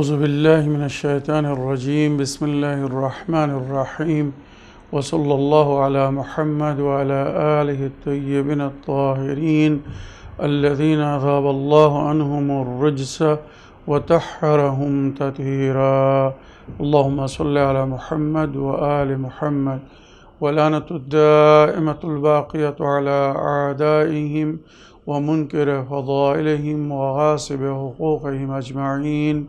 أعوذ بالله من الشيطان الرجيم. بسم الله الرحمن الرحيم. وصلى الله على محمد وعلى آله الطيبين الطاهرين الذين أذهب الله عنهم الرجس وطهرهم تطهيرا. اللهم صل على محمد وآل محمد. ولعنة الدائمة الباقية على أعدائهم ومنكر فضائلهم وغاصب حقوقهم أجمعين.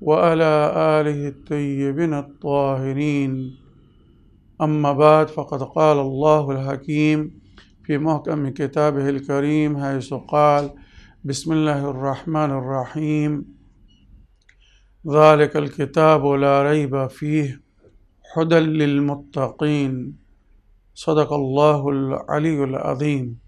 وعلى آله الطيبين الطاهرين. أما بعد فقد قال الله الحكيم في محكم كتابه الكريم حيث قال بسم الله الرحمن الرحيم. ذلك الكتاب لا ريب فيه هدى للمتقين. صدق الله العلي العظيم.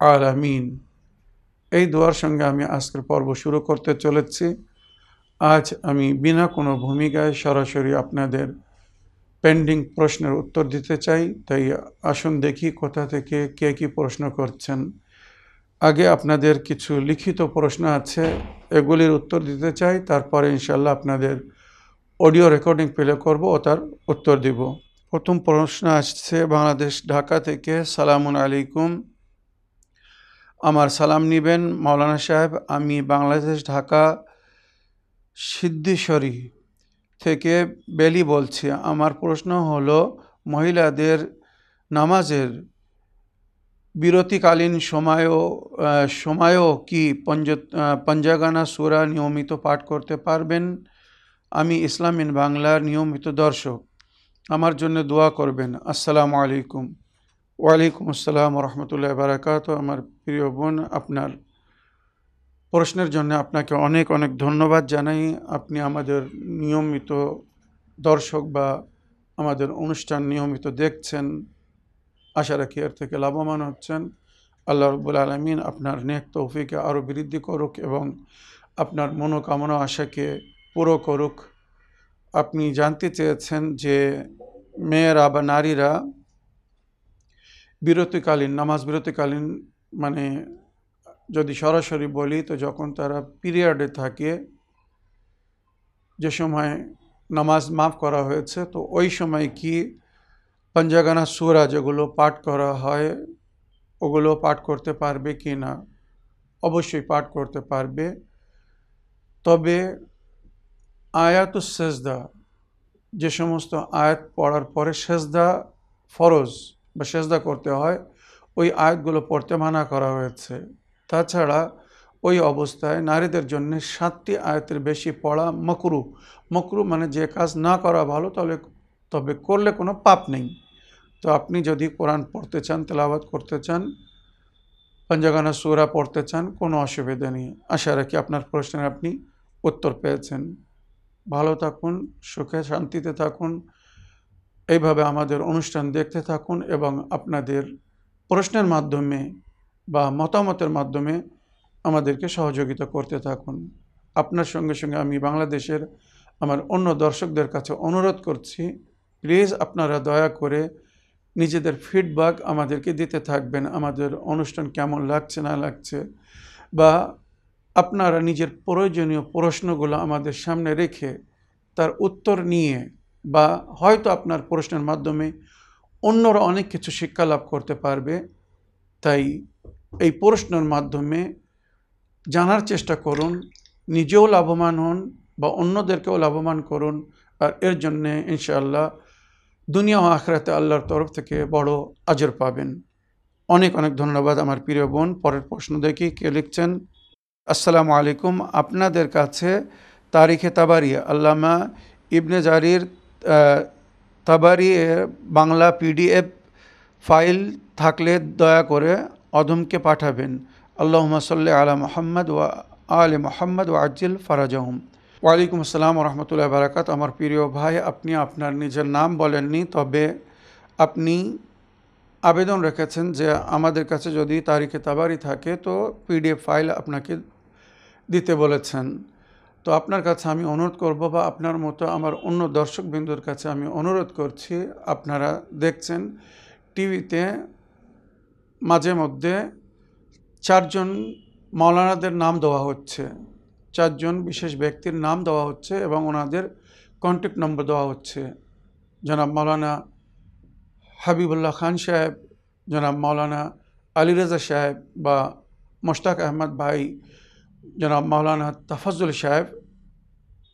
রব্বাল আলামিন। এই দোয়ার সঙ্গে আমি আজকের পর্ব শুরু করতে চলেছি। আজ আমি বিনা কোনো ভূমিকায় সরাসরি আপনাদের পেন্ডিং প্রশ্নের উত্তর দিতে চাই। তাই আসুন দেখি কোথা থেকে কে কী প্রশ্ন করছেন। আগে আপনাদের কিছু লিখিত প্রশ্ন আছে, এগুলির উত্তর দিতে চাই। তারপরে ইনশাল্লাহ আপনাদের অডিও রেকর্ডিং প্লে করব ও তার উত্তর দিব। প্রথম প্রশ্ন আসছে, বাংলাদেশ, ঢাকা থেকে সালামুন আলাইকুম। আমার সালাম নিবেন, মাওলানা সাহেব, আমি বাংলাদেশ ঢাকা সিদ্ধেশ্বরী থেকে বেলি বলছি। আমার প্রশ্ন হলো, মহিলাদের নামাজের বিরতিকালীন সময়ও সময়ও কি পঞ্জ পঞ্জাগানা সুরা নিয়মিত পাঠ করতে পারবেন? আমি ইসলামিন বাংলার নিয়মিত দর্শক। আমার জন্য দোয়া করবেন। আসসালামু আলাইকুম। ওয়ালাইকুম আসসালাম রহমতুল্লাহ বারাকাত আমার প্রিয় বোন, আপনার প্রশ্নের জন্য আপনাকে অনেক অনেক ধন্যবাদ জানাই। আপনি আমাদের নিয়মিত দর্শক বা আমাদের অনুষ্ঠান নিয়মিত দেখছেন। আশা রাখি এর থেকে লাভবান হচ্ছেন। আল্লাহ রব্বুল আলমিন আপনার নেক তৌফিকে আরও বৃদ্ধি করুক এবং আপনার মনোকামনা আশাকে পুরো করুক। আপনি জানতে চেয়েছেন যে মেয়েরা বা নারীরা বিরতিকালীন, নামাজ বিরতিকালীন মানে যদি সরাসরি বলি, তো যখন তারা পিরিয়ডে থাকে, যে সময় নামাজ মাফ করা হয়েছে, তো ওই সময় কি পঞ্জাগানা সুরা যেগুলো পাঠ করা হয়, ওগুলো পাঠ করতে পারবে কি না? অবশ্যই পাঠ করতে পারবে। তবে আয়াতুস সেজদা, যে সমস্ত আয়াত পড়ার পরে সেজদা ফরজ বা সেজদা করতে হয় ওই আয়াতগুলো পড়তে মানা করা হয়েছে। তাছাড়া ওই অবস্থায় নারীদের জন্য সাতটি আয়াতের বেশি পড়া মকরু। মকরু মানে যে কাজ না করা ভালো, তাহলে তবে করলে কোনো পাপ নেই। তো আপনি যদি কোরআন পড়তে চান তেলাবাদ করতে চান, পঞ্জাগানা সুরা পড়তে চান, কোনো অসুবিধা নেই। আশা রাখি আপনার প্রশ্নের আপনি উত্তর পেয়েছেন। ভালো থাকুন, সুখে শান্তিতে থাকুন, এইভাবে আমাদের অনুষ্ঠান দেখতে থাকুন এবং আপনাদের প্রশ্নের মাধ্যমে বা মতামতের মাধ্যমে আমাদেরকে সহযোগিতা করতে থাকুন। আপনার সঙ্গে সঙ্গে আমি বাংলাদেশের আমার অন্য দর্শকদের কাছে অনুরোধ করছি, প্লিজ আপনারা দয়া করে নিজেদের ফিডব্যাক আমাদেরকে দিতে থাকবেন, আমাদের অনুষ্ঠান কেমন লাগছে, না লাগছে, বা আপনারা নিজের প্রয়োজনীয় প্রশ্নগুলো আমাদের সামনে রেখে তার উত্তর নিয়ে বা হয়তো আপনার প্রশ্নের মাধ্যমে অন্যরা অনেক কিছু শিক্ষা লাভ করতে পারবে, তাই এই প্রশ্নের মাধ্যমে জানার চেষ্টা করুন, নিজেও লাভবান হন বা অন্যদেরকেও লাভবান করুন, আর এর জন্যে ইনশাআল্লাহ দুনিয়া ও আখরাতে আল্লাহর তরফ থেকে বড় আজর পাবেন। অনেক অনেক ধন্যবাদ আমার প্রিয় বোন, পরের প্রশ্ন দেখি কে লিখছেন। আসসালামু আলাইকুম, আপনাদের কাছে তারিখে তাবারি আল্লামা ইবনে জারির তাবারি বাংলা পিডিএফ ফাইল থাকলে দয়া করে অধমকে পাঠাবেন। আল্লাহুম্মা সাল্লি আলা মোহাম্মদ ওয়া আলে মোহাম্মদ ওয়া আজিল ফারাজাহুম। ওয়ালাইকুম আসসালাম রহমতুল্লাহ বারাকাত আমার প্রিয় ভাই, আপনি আপনার নিজের নাম বলেননি, তবে আপনি আবেদন রেখেছেন যে আমাদের কাছে যদি তারিখে তাবারি থাকে, তো পিডিএফ ফাইল আপনাকে দিতে বলেছেন। তো আপনার কাছে আমি অনুরোধ করব বা আপনার মতো আমার অন্য দর্শকবৃন্দুর কাছে আমি অনুরোধ করছি, আপনারা দেখছেন টিভিতে মাঝে মধ্যে চারজন মাওলানাদের নাম দেওয়া হচ্ছে, চারজন বিশেষ ব্যক্তির নাম দেওয়া হচ্ছে এবং ওনাদের কন্ট্যাক্ট নম্বর দেওয়া হচ্ছে। জনাব মাওলানা হাবিবুল্লাহ খান সাহেব, জনাব মাওলানা আলী রেজা সাহেব বা মোশতাক আহমদ ভাই জনাব মাওলানা তাফাজুল সাহেব,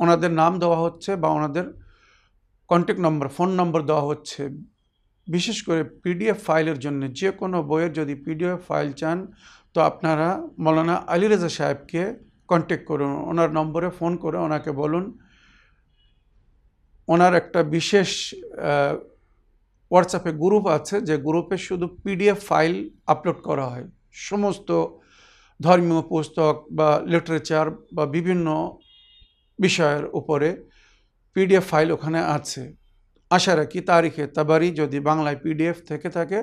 ওনাদের নাম দেওয়া হচ্ছে বা ওনাদের কন্ট্যাক্ট নম্বর ফোন নম্বর দেওয়া হচ্ছে। বিশেষ করে পিডিএফ ফাইলের জন্য, যে কোনো বইয়ের যদি পিডিএফ ফাইল চান, তো আপনারা মৌলানা আলী রেজা সাহেবকে কন্ট্যাক্ট করুন। ওনার নম্বরে ফোন করে ওনাকে বলুন। ওনার একটা বিশেষ হোয়াটসঅ্যাপে গ্রুপ আছে, যে গ্রুপে শুধু পিডিএফ ফাইল আপলোড করা হয়। সমস্ত ধর্মীয় পুস্তক বা লিটারেচার বা বিভিন্ন বিষয়ের উপরে পিডিএফ ফাইল ওখানে আছে। আশা রাখি তারিখে তাবারি যদি বাংলায় পিডিএফ থেকে থাকে,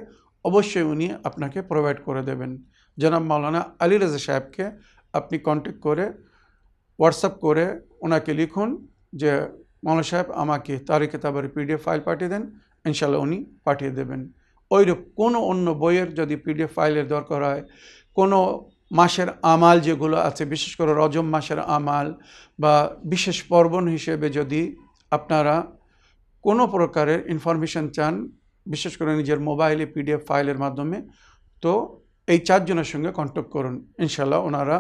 অবশ্যই উনি আপনাকে প্রোভাইড করে দেবেন। জনাব মাওলানা আলী রাজা সাহেবকে আপনি কন্ট্যাক্ট করে হোয়াটসঅ্যাপ করে ওনাকে লিখুন যে, মাওলানা সাহেব আমাকে তারিখে তাবারি পিডিএফ ফাইল পাঠিয়ে দেন ইনশাল্লাহ উনি পাঠিয়ে দেবেন। ওইরূপ কোনো অন্য বইয়ের যদি পিডিএফ ফাইলের দরকার হয়, কোনো মাসের আমাল যেগুলো আছে, বিশেষ করে রজম মাসের আমাল বা বিশেষ পর্বণ হিসেবে যদি আপনারা কোনো প্রকারের ইনফরমেশন চান, বিশেষ করে নিজের মোবাইলে পিডিএফ ফাইলের মাধ্যমে, তো এই চারজনের সঙ্গে কন্ট্যাক্ট করুন। ইনশাল্লাহ ওনারা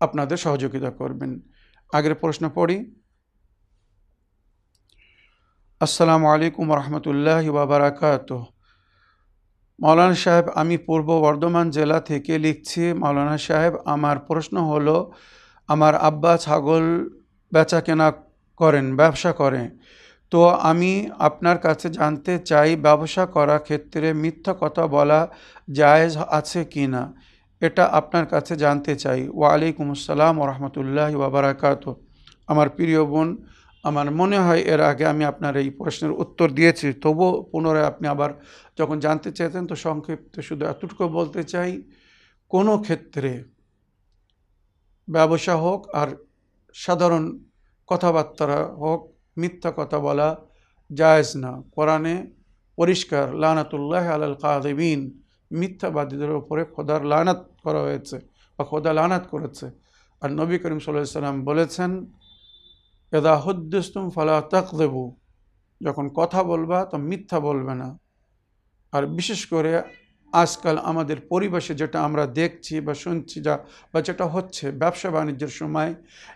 আপনাদের সহযোগিতা করবেন। আগের প্রশ্ন পড়ি। আসসালামু আলাইকুম রহমতুল্লাহ বাবারাকাত মৌলানা সাহেব, আমি পূর্ব বর্ধমান জেলা থেকে লিখছি। মৌলানা সাহেব, আমার প্রশ্ন হলো, আমার আব্বা ছাগল বেচা কেনা করেন, ব্যবসা করে। তো আমি আপনার কাছে জানতে চাই, ব্যবসা করার ক্ষেত্রে মিথ্যা কথা বলা জায়েজ আছে কি না? এটা আপনার কাছে জানতে চাই। ওয়ালাইকুম আসসালাম রহমতুল্লাহ বাবারাকাত আমার প্রিয় বোন আমার মনে হয় এর আগে আমি আপনার এই প্রশ্নের উত্তর দিয়েছি, তবুও পুনরায় আপনি আবার যখন জানতে চেয়েছেন তো সংক্ষিপ্ত শুধু এতটুকু বলতে চাই, কোনো ক্ষেত্রে ব্যবসা হোক আর সাধারণ কথাবার্তা হোক, মিথ্যা কথা বলা জায়েজ না। কোরআনে পরিষ্কার, লানাতুল্লাহ আলাল কাদিবিন মিথ্যাবাদীদের ওপরে খোদার লানাত করা হয়েছে বা খোদা লানাত করেছে। আর নবী করিম সাল্লাম বলেছেন এদা হুদ্দিস্তুম ফালা তাকদেবু, যখন কথা বলবা তো মিথ্যা বলবে না। আর বিশেষ করে আজকাল আমাদের পরিবেশে যেটা আমরা দেখছি বা শুনছি যা, বা যেটা হচ্ছে ব্যবসা বাণিজ্যের সময়,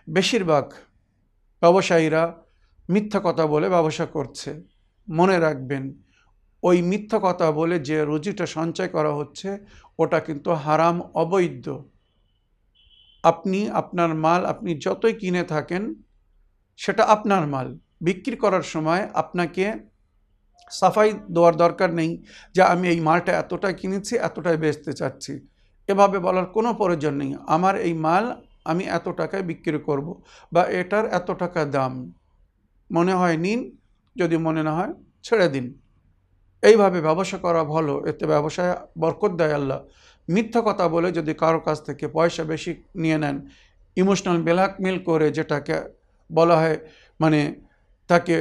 বেশিরভাগ ব্যবসায়ীরা মিথ্যা কথা বলে ব্যবসা করছে। মনে রাখবেন, ওই মিথ্যা কথা বলে যে রুজিটা সঞ্চয় করা হচ্ছে, ওটা কিন্তু হারাম, অবৈধ। আপনি আপনার মাল, আপনি যতই কিনে থাকেন সেটা আপনার মাল। বিক্রি করার সময় আপনাকে সাফাই দেওয়ার দরকার নেই যে আমি এই মালটা এতটাই কিনেছি, এতটাই বেচতে চাচ্ছি। এভাবে বলার কোনো প্রয়োজন নেই। আমার এই মাল আমি এত টাকায় বিক্রি করব বা এটার এত টাকা দাম। মনে হয় নিন, যদি মনে না হয় ছেড়ে দিন। এইভাবে ব্যবসা করা ভালো, এতে ব্যবসায় বরকত দেয় আল্লাহ। মিথ্যা কথা বলে যদি কারও কাছ থেকে পয়সা বেশি নিয়ে নেন, ইমোশনাল ব্ল্যাকমেল করে যেটাকে বলা হয় মানে তাকে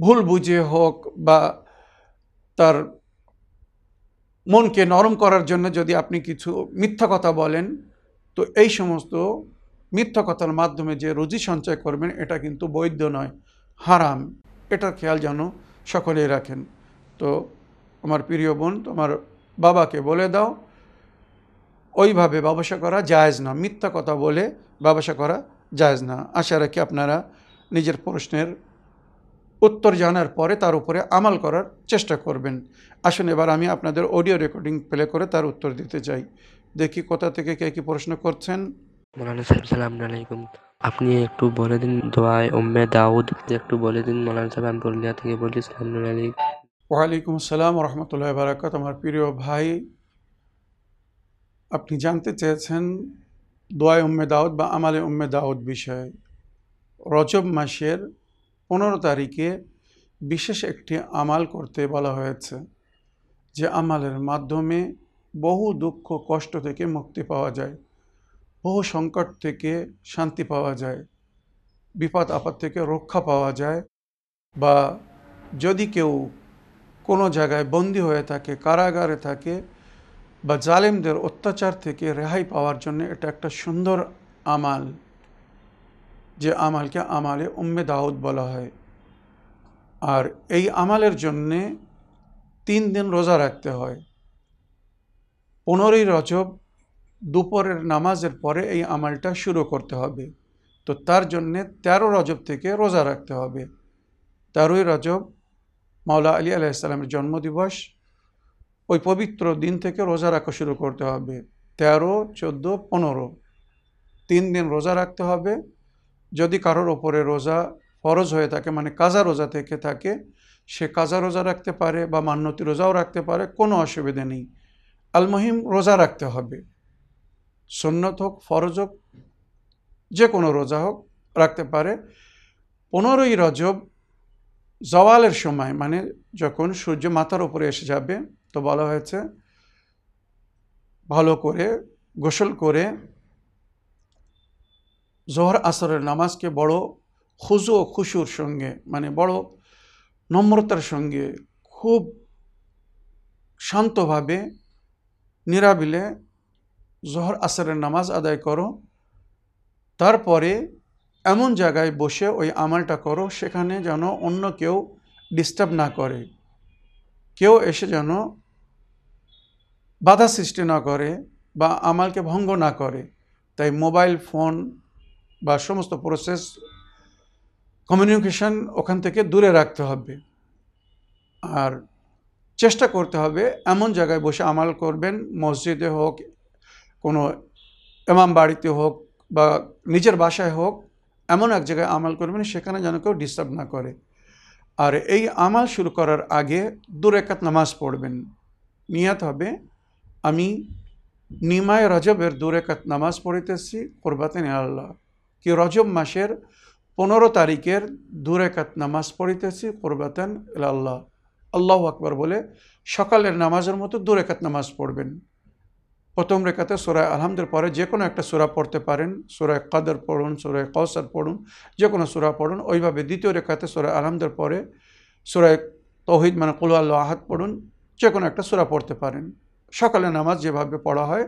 ভুল বুঝে হোক বা তার মনকে নরম করার জন্য যদি আপনি কিছু মিথ্যা কথা বলেন, তো এই সমস্ত মিথ্যা কথার মাধ্যমে যে রুজি সঞ্চয় করবেন, এটা কিন্তু বৈধ নয়, হারাম। এটার খেয়াল যেন সকলেই রাখেন। তো আমার প্রিয় বোন, তোমার বাবাকে বলে দাও, ওইভাবে ব্যবসা করা জায়েজ না। মিথ্যা কথা বলে ব্যবসা করা জায়েজ না। আশা রাখি আপনারা নিজের প্রশ্নের উত্তর জানার পরে তার উপরে আমাল করার চেষ্টা করবেন। আসুন এবার আমি আপনাদের অডিও রেকর্ডিং প্লে করে তার উত্তর দিতে চাই। দেখি কোথা থেকে কে কি প্রশ্ন করছেন। মৌলানা সাহেব সালাম আলাইকুম। আপনি একটু বলে দিন দোয়ায় উম্মে দাউদ একটু বলে দিন মৌলানা সাহেব আমি পুরুলিয়া থেকে বলি সালাম আলাইকুম। ওয়ালাইকুম আসসালাম রহমতুল্লাহ বারাকাত আমার প্রিয় ভাই আপনি জানতে চেয়েছেন দোয়ায় উম্মে দাউদ বা আমালে উম্মে দাউদ বিষয়ে রজব মাসের পনেরো তারিখে বিশেষ একটি আমাল করতে বলা হয়েছে, যে আমালের মাধ্যমে বহু দুঃখ, কষ্ট থেকে মুক্তি পাওয়া যায়, বহু সংকট থেকে শান্তি পাওয়া যায়, বিপদ, আপদ থেকে রক্ষা পাওয়া যায় বা যদি কেউ কোনো জায়গায় বন্দি হয়ে থাকে, কারাগারে থাকে বা জালেমদের অত্যাচার থেকে রেহাই পাওয়ার জন্য এটা একটা সুন্দর আমাল, যে আমালকে আমালে উম্মে দাউদ বলা হয়। আর এই আমালের জন্যে তিন দিন রোজা রাখতে হয়। পনেরোই রজব দুপুরের নামাজের পরে এই আমালটা শুরু করতে হবে। তো তার জন্যে তেরো রজব থেকে রোজা রাখতে হবে। তেরোই রজব মাওলা আলী আলাইসাল্লামের জন্মদিবস ওই পবিত্র দিন থেকে রোজা রাখা শুরু করতে হবে। তেরো, চোদ্দ, পনেরো। তিন দিন রোজা রাখতে হবে। যদি কারোর ওপরে রোজা ফরজ হয়ে থাকে মানে কাজা রোজা থেকে থাকে, সে কাজা রোজা রাখতে পারে বা মান্যতি রোজাও রাখতে পারে, কোনো অসুবিধা নেই। আলমহিম রোজা রাখতে হবে। সন্ন্যত হোক, ফরজ হোক, যে কোনো রোজা হোক রাখতে পারে। পনেরোই রজব জওয়ালের সময় মানে যখন সূর্য মাথার উপরে এসে যাবে তো বলা হয়েছে। ভালো করে গোসল করে জোহর আসরের নামাজকে বড় খুজু ও খুশুর সঙ্গে মানে বড় নম্রতার সঙ্গে খুব শান্তভাবে নিরাবিলে জোহর আসরের নামাজ আদায় করো। তারপরে এমন জায়গায় বসে ওই আমালটা করো সেখানে যেন অন্য কেউ ডিস্টার্ব না করে। কেউ এসে যেন বাধা সৃষ্টি না করে বা আমালকে ভঙ্গ না করে, তাই মোবাইল, ফোন বা সমস্ত প্রসেস কমিউনিকেশন ওখান থেকে দূরে রাখতে হবে। আর চেষ্টা করতে হবে এমন জায়গায় বসে আমাল করবেন, মসজিদে হোক, কোনো এমাম বাড়িতে হোক বা নিজের বাসায় হোক, এমন এক জায়গায় আমাল করবেন সেখানে যেন কেউ ডিস্টার্ব না করে। আর এই আমাল শুরু করার আগে দু রেখাত নামাজ পড়বেন। নিয়াত হবে আমি নিমায় রজবের দু রেখাত নামাজ পড়িতেছি কোরবাতেন আল্লাহ। কি রজব মাসের পনেরো তারিখের দু রেখাত নামাজ পড়িতেছি, কোরবাতেন আল্লাহ। আল্লাহ আকবর বলে সকালের নামাজের মতো দু রেখাত নামাজ পড়বেন। প্রথম রেখাতে সুরায় আলহামদের পরে যে কোনো একটা সুরা পড়তে পারেন। সুরায় কাদর পড়ুন সুরায় কৌসার পড়ুন, যে কোনো সুরা পড়ুন। ওইভাবে দ্বিতীয় রেখাতে সুরায় আলহামদের পরে সুরায় তৌহিদ মানে কুল আল্লাহ আহাদ পড়ুন, যে কোনো একটা সুরা পড়তে পারেন। সকালে নামাজ যেভাবে পড়া হয়,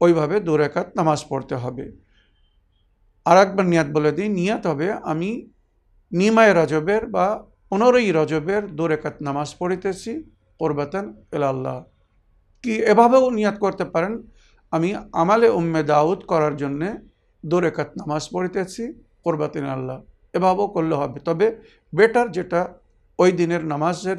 ওইভাবে দু রেখাত নামাজ পড়তে হবে। আর একবার নিয়াত বলে দিই, নিয়াত হবে আমি নিমায় রজবের বা পনেরোই রজবের দু রেখাত নামাজ পড়িতেছি, কোরবাতান এলাল্লাহ কি এভাবেও নিয়াত করতে পারেন, আমি আমালে উম্মে দাউদ করার জন্যে দু রেখাত নামাজ পড়িতেছি, কোরবাতিন আল্লাহ। এভাবেও করলে হবে। তবে বেটার যেটা ওই দিনের নামাজের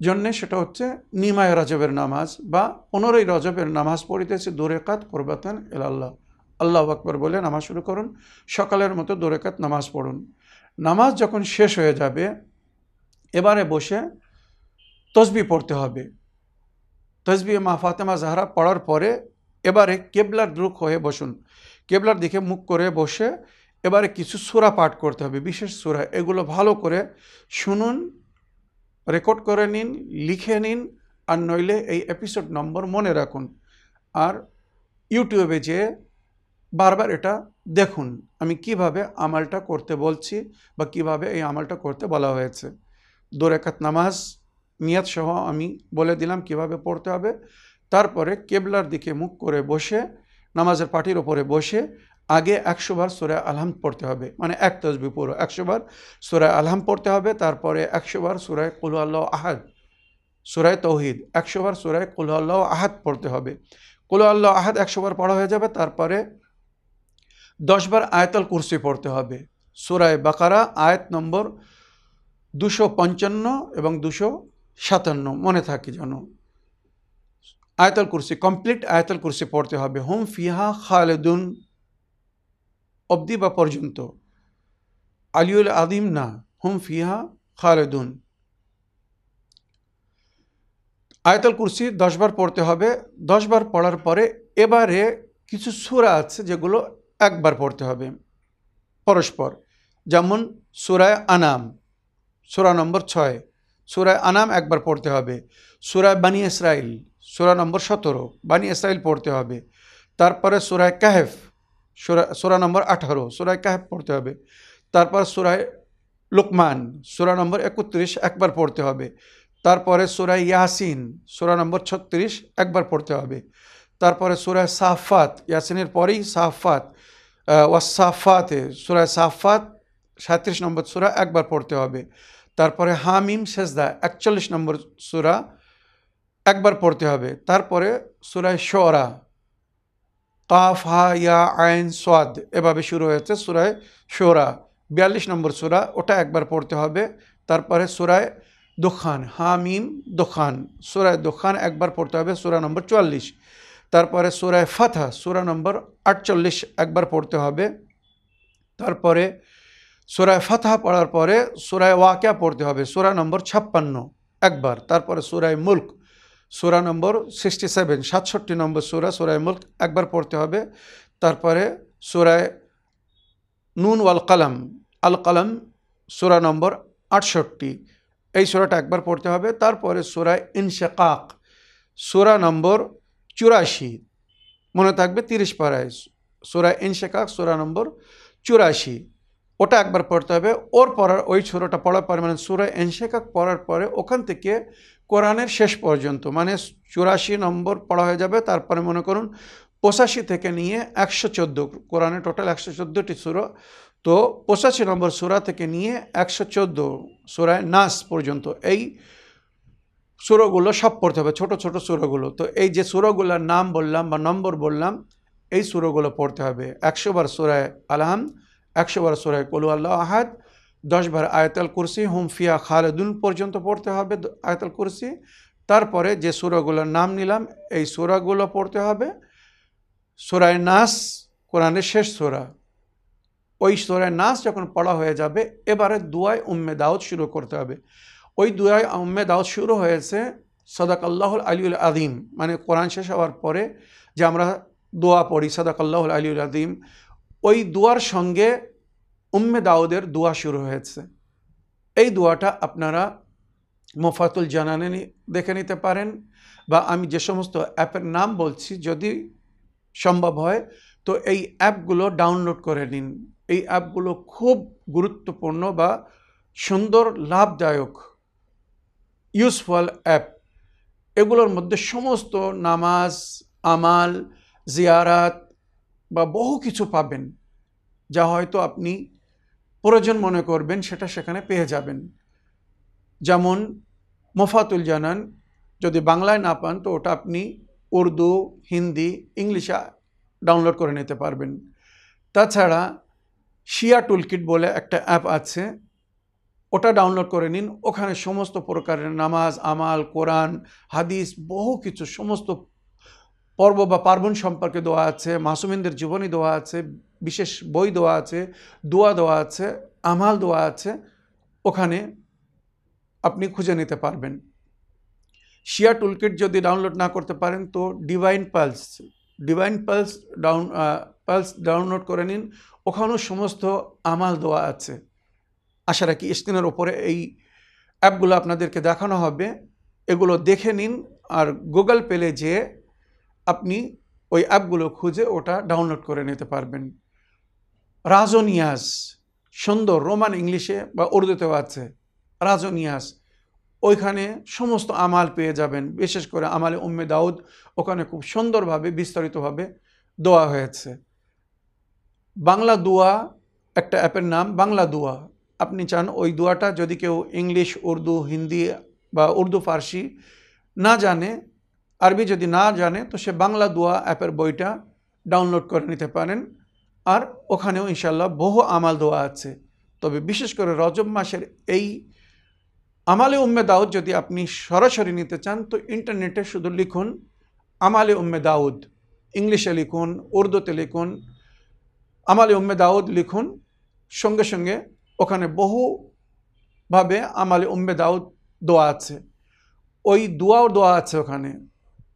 জন্যে সেটা হচ্ছে নিমায় রজবের নামাজ বা পনেরোই রজবের নামাজ পড়িতেছি দু রেখাত কোরবাতান এলাল্লাহ আল্লাহ আকবর বলে নামাজ শুরু করুন, সকালের মতো দু রেখাত নামাজ পড়ুন। নামাজ যখন শেষ হয়ে যাবে, এবারে বসে তসবি পড়তে হবে। তসবি মা ফাতেমা জাহরা পড়ার পরে এবারে কেবলার রুখ হয়ে বসুন। কেবলার দিকে মুখ করে বসে এবারে কিছু সুরা পাঠ করতে হবে, বিশেষ সুরা। এগুলো ভালো করে শুনুন রেকর্ড করে নিন, লিখে নিন, আর নইলে এই এপিসোড নম্বর মনে রাখুন। আর ইউটিউবে যেয়ে বারবার এটা দেখুন, আমি কীভাবে আমালটা করতে বলছি বা কীভাবে এই আমালটা করতে বলা হয়েছে। দু রেখাত নামাজ, নিয়াত সহ আমি বলে দিলাম কীভাবে পড়তে হবে। তারপরে কেবলার দিকে মুখ করে বসে, নামাজের পাটির ওপরে বসে আগে একশো বার আলহাম পড়তে হবে। মানে এক তসবি পুরো একশো বার আলহাম পড়তে হবে, তারপরে একশো বার সুরায় কুল আল্লাহ আহাদ, সুরায় তৌহিদ, একশো বার সুরায় কুল আল্লাহ আহাদ পড়তে হবে। কুল আল্লাহ আহাদ একশো বার পড়া হয়ে যাবে, তারপরে দশবার আয়তাল কুরসি পড়তে হবে। সুরায় বাকারা, আয়াত নম্বর দুশো পঞ্চান্ন এবং দুশো সাতান্ন, মনে থাকে যেন। আয়তাল কুরসি, কমপ্লিট আয়তাল কুরসি পড়তে হবে। হুম ফিহা খালেদুন অবধি বা পর্যন্ত। আলিউল আদিম না, হুম ফিহা খালেদুন। আয়তল কুরসি দশবার পড়তে হবে। দশবার পড়ার পরে এবারে কিছু সুরা আছে যেগুলো একবার পড়তে হবে। পরস্পর, যেমন সুরায় আনাম, সুরা নম্বর ছয়। সুরায় আনাম একবার পড়তে হবে। সুরায় বানি ইসরাইল সুরা নম্বর সতেরো, বানি ইসরাইল পড়তে হবে। তারপরে সুরায় কাহেফ সুরা সুরা নম্বর আঠারো, সুরায় কাহেফ পড়তে হবে। তারপর সুরায় লুকমান, সুরা নম্বর একত্রিশ একবার পড়তে হবে। তারপরে সুরায় ইয়াসিন, সুরা নম্বর ছত্রিশ একবার পড়তে হবে। তারপরে সুরায় সাফাত, ইয়াসিনের পরেই সাফাত ওয়াসাফাতে সুরায় সাফাত সাঁত্রিশ নম্বর সুরা একবার পড়তে হবে। তারপরে হামিম সেজদা একচল্লিশ নম্বর সুরা একবার পড়তে হবে। তারপরে সুরায় শোরা কাফ হা ইয়া, আইন সোয়াদ এভাবে শুরু হয়েছে সুরায় শোরা বিয়াল্লিশ নম্বর সুরা, ওটা একবার পড়তে হবে। তারপরে সুরায় দোখান, হামিম, দোখান। সুরায় দোখান একবার পড়তে হবে, সুরা নম্বর চুয়াল্লিশ। তারপরে সুরায় ফাথা সুরা নম্বর আটচল্লিশ একবার পড়তে হবে। তারপরে সুরায় ফাথা পড়ার পরে সুরায় ওয়াকিয়া পড়তে হবে, সুরা নম্বর ছাপ্পান্ন একবার। তারপরে সুরায় মুল্ক সুরা নম্বর সিক্সটি সেভেন সাতষট্টি নম্বর সুরা সুরায় মুল্ক একবার পড়তে হবে। তারপরে সুরায় নুন ওয়াল কালাম, আল কালাম সুরা নম্বর আটষট্টি, এই সুরাটা একবার পড়তে হবে। তারপরে সুরায় ইনশেকাক, সুরা নম্বর চুরাশি, মনে থাকবে তিরিশ পাড়ায় সুরা ইনশেকাক, সুরা নম্বর চুরাশি, ওটা একবার পড়তে হবে। ওর পড়ার, ওই সুরাটা পড়ার পরে মানে সুরা ইনশেকাক পড়ার পরে ওখান থেকে কোরআনের শেষ পর্যন্ত মানে চুরাশি নম্বর পড়া হয়ে যাবে। তারপরে মনে করুন, পঁচাশি থেকে নিয়ে একশো চোদ্দ, কোরআনে টোটাল একশো চোদ্দোটি সুরা। তো পঁচাশি নম্বর সুরা থেকে নিয়ে একশো চোদ্দ সুরায় নাস পর্যন্ত এই সুরগুলো সব পড়তে হবে, ছোট ছোট সুরগুলো। তো এই যে সুরগুলোর নাম বললাম বা নম্বর বললাম, এই সুরগুলো পড়তে হবে। একশোবার সুরায় আলহাম একশোবার সুরায় কলু আল্লাহ আহাদ দশবার আয়তাল কুরসি হুমফিয়া খালেদুন পর্যন্ত পড়তে হবে আয়তাল কুরসি। তারপরে যে সুরাগুলোর নাম নিলাম, এই সুরাগুলো পড়তে হবে। সুরায় নাস, কোরআনের শেষ সুরা। ওই সুরায় নাস যখন পড়া হয়ে যাবে, এবারে দুয়ায় উম্মে দাউদ শুরু করতে হবে। ওই দুয়ায় উম্মে দাউদ শুরু হয়েছে সদাক আল্লাহুল আলিউল আদিম মানে কোরআন শেষ হওয়ার পরে যে আমরা দোয়া পড়ি সদাক আল্লাহুল আলিউল আদিম ওই দুয়ার সঙ্গে উম্মে দাউদের দোয়া শুরু হয়েছে। এই দোয়াটা আপনারা মোফাতুল জানানে দেখে নিতে পারেন বা আমি যে সমস্ত অ্যাপের নাম বলছি, যদি সম্ভব হয়, তো এই অ্যাপগুলো ডাউনলোড করে নিন। এই অ্যাপগুলো খুব গুরুত্বপূর্ণ বা সুন্দর, লাভদায়ক ইউজফুল অ্যাপ। এগুলোর মধ্যে সমস্ত নামাজ, আমাল, জিয়ারাত বা বহু কিছু পাবেন, যা হয়তো আপনি প্রয়োজন মনে করবেন, সেটা সেখানে পেয়ে যাবেন। যেমন মোফাতুল জানান, যদি বাংলায় না পান, তো ওটা আপনি উর্দু, হিন্দি, ইংলিশে ডাউনলোড করে নিতে পারবেন। তাছাড়া শিয়া টুলকিট বলে একটা অ্যাপ আছে, ওটা ডাউনলোড করে নিন। ওখানে সমস্ত প্রকারের নামাজ, আমাল, কোরআন, হাদিস, বহু কিছু, সমস্ত পর্ব বা পার্বণ সম্পর্কে দেওয়া আছে, মাসুমিনদের জীবনী দেওয়া আছে বিশেষ বই দেওয়া আছে, দোয়া দেওয়া আছে, আমাল দেওয়া আছে, ওখানে আপনি খুঁজে নিতে পারবেন। শিয়া টুলকিট যদি ডাউনলোড না করতে পারেন তো Divine Pulse Divine Pulse down pulse download করে নিন। ওখানেও সমস্ত আমাল দেওয়া আছে। আশা রাখি স্ক্রিনের ওপরে এই অ্যাপগুলো আপনাদেরকে দেখানো হবে। এগুলো দেখে নিন আর গুগল পেলে যেয়ে আপনি ওই অ্যাপগুলো খুঁজে ওটা ডাউনলোড করে নিতে পারবেন। রাজনিয়াস সুন্দর, রোমান ইংলিশে বা উর্দুতেও আছে। রাজনিয়াস ওইখানে সমস্ত আমাল পেয়ে যাবেন। বিশেষ করে আমালে উম্মে দাউদ, ওখানে খুব সুন্দরভাবে, বিস্তারিতভাবে দোয়া হয়েছে। বাংলা দোয়া, একটা অ্যাপের নাম বাংলা দোয়া। আপনি চান ওই দোয়াটা যদি কেউ ইংলিশ, উর্দু, হিন্দি বা উর্দু, ফার্সি না জানে, আরবি যদি না জানে, তো সে বাংলা দোয়া অ্যাপের বইটা ডাউনলোড করে নিতে পারেন। আর ওখানেও ইনশাল্লাহ বহু আমাল দোয়া আছে। তবে বিশেষ করে রজব মাসের এই আমালে উম্মে দাউদ যদি আপনি সরাসরি নিতে চান, তো ইন্টারনেটে শুধু লিখুন আমালে উম্মে দাউদ, ইংলিশে লিখুন, উর্দুতে লিখুন, আমালে উম্মে দাউদ লিখুন, সঙ্গে সঙ্গে ওখানে বহুভাবে আমালে উম্মে দাউদ দোয়া আছে। ওই দোয়াও দোয়া আছে ওখানে।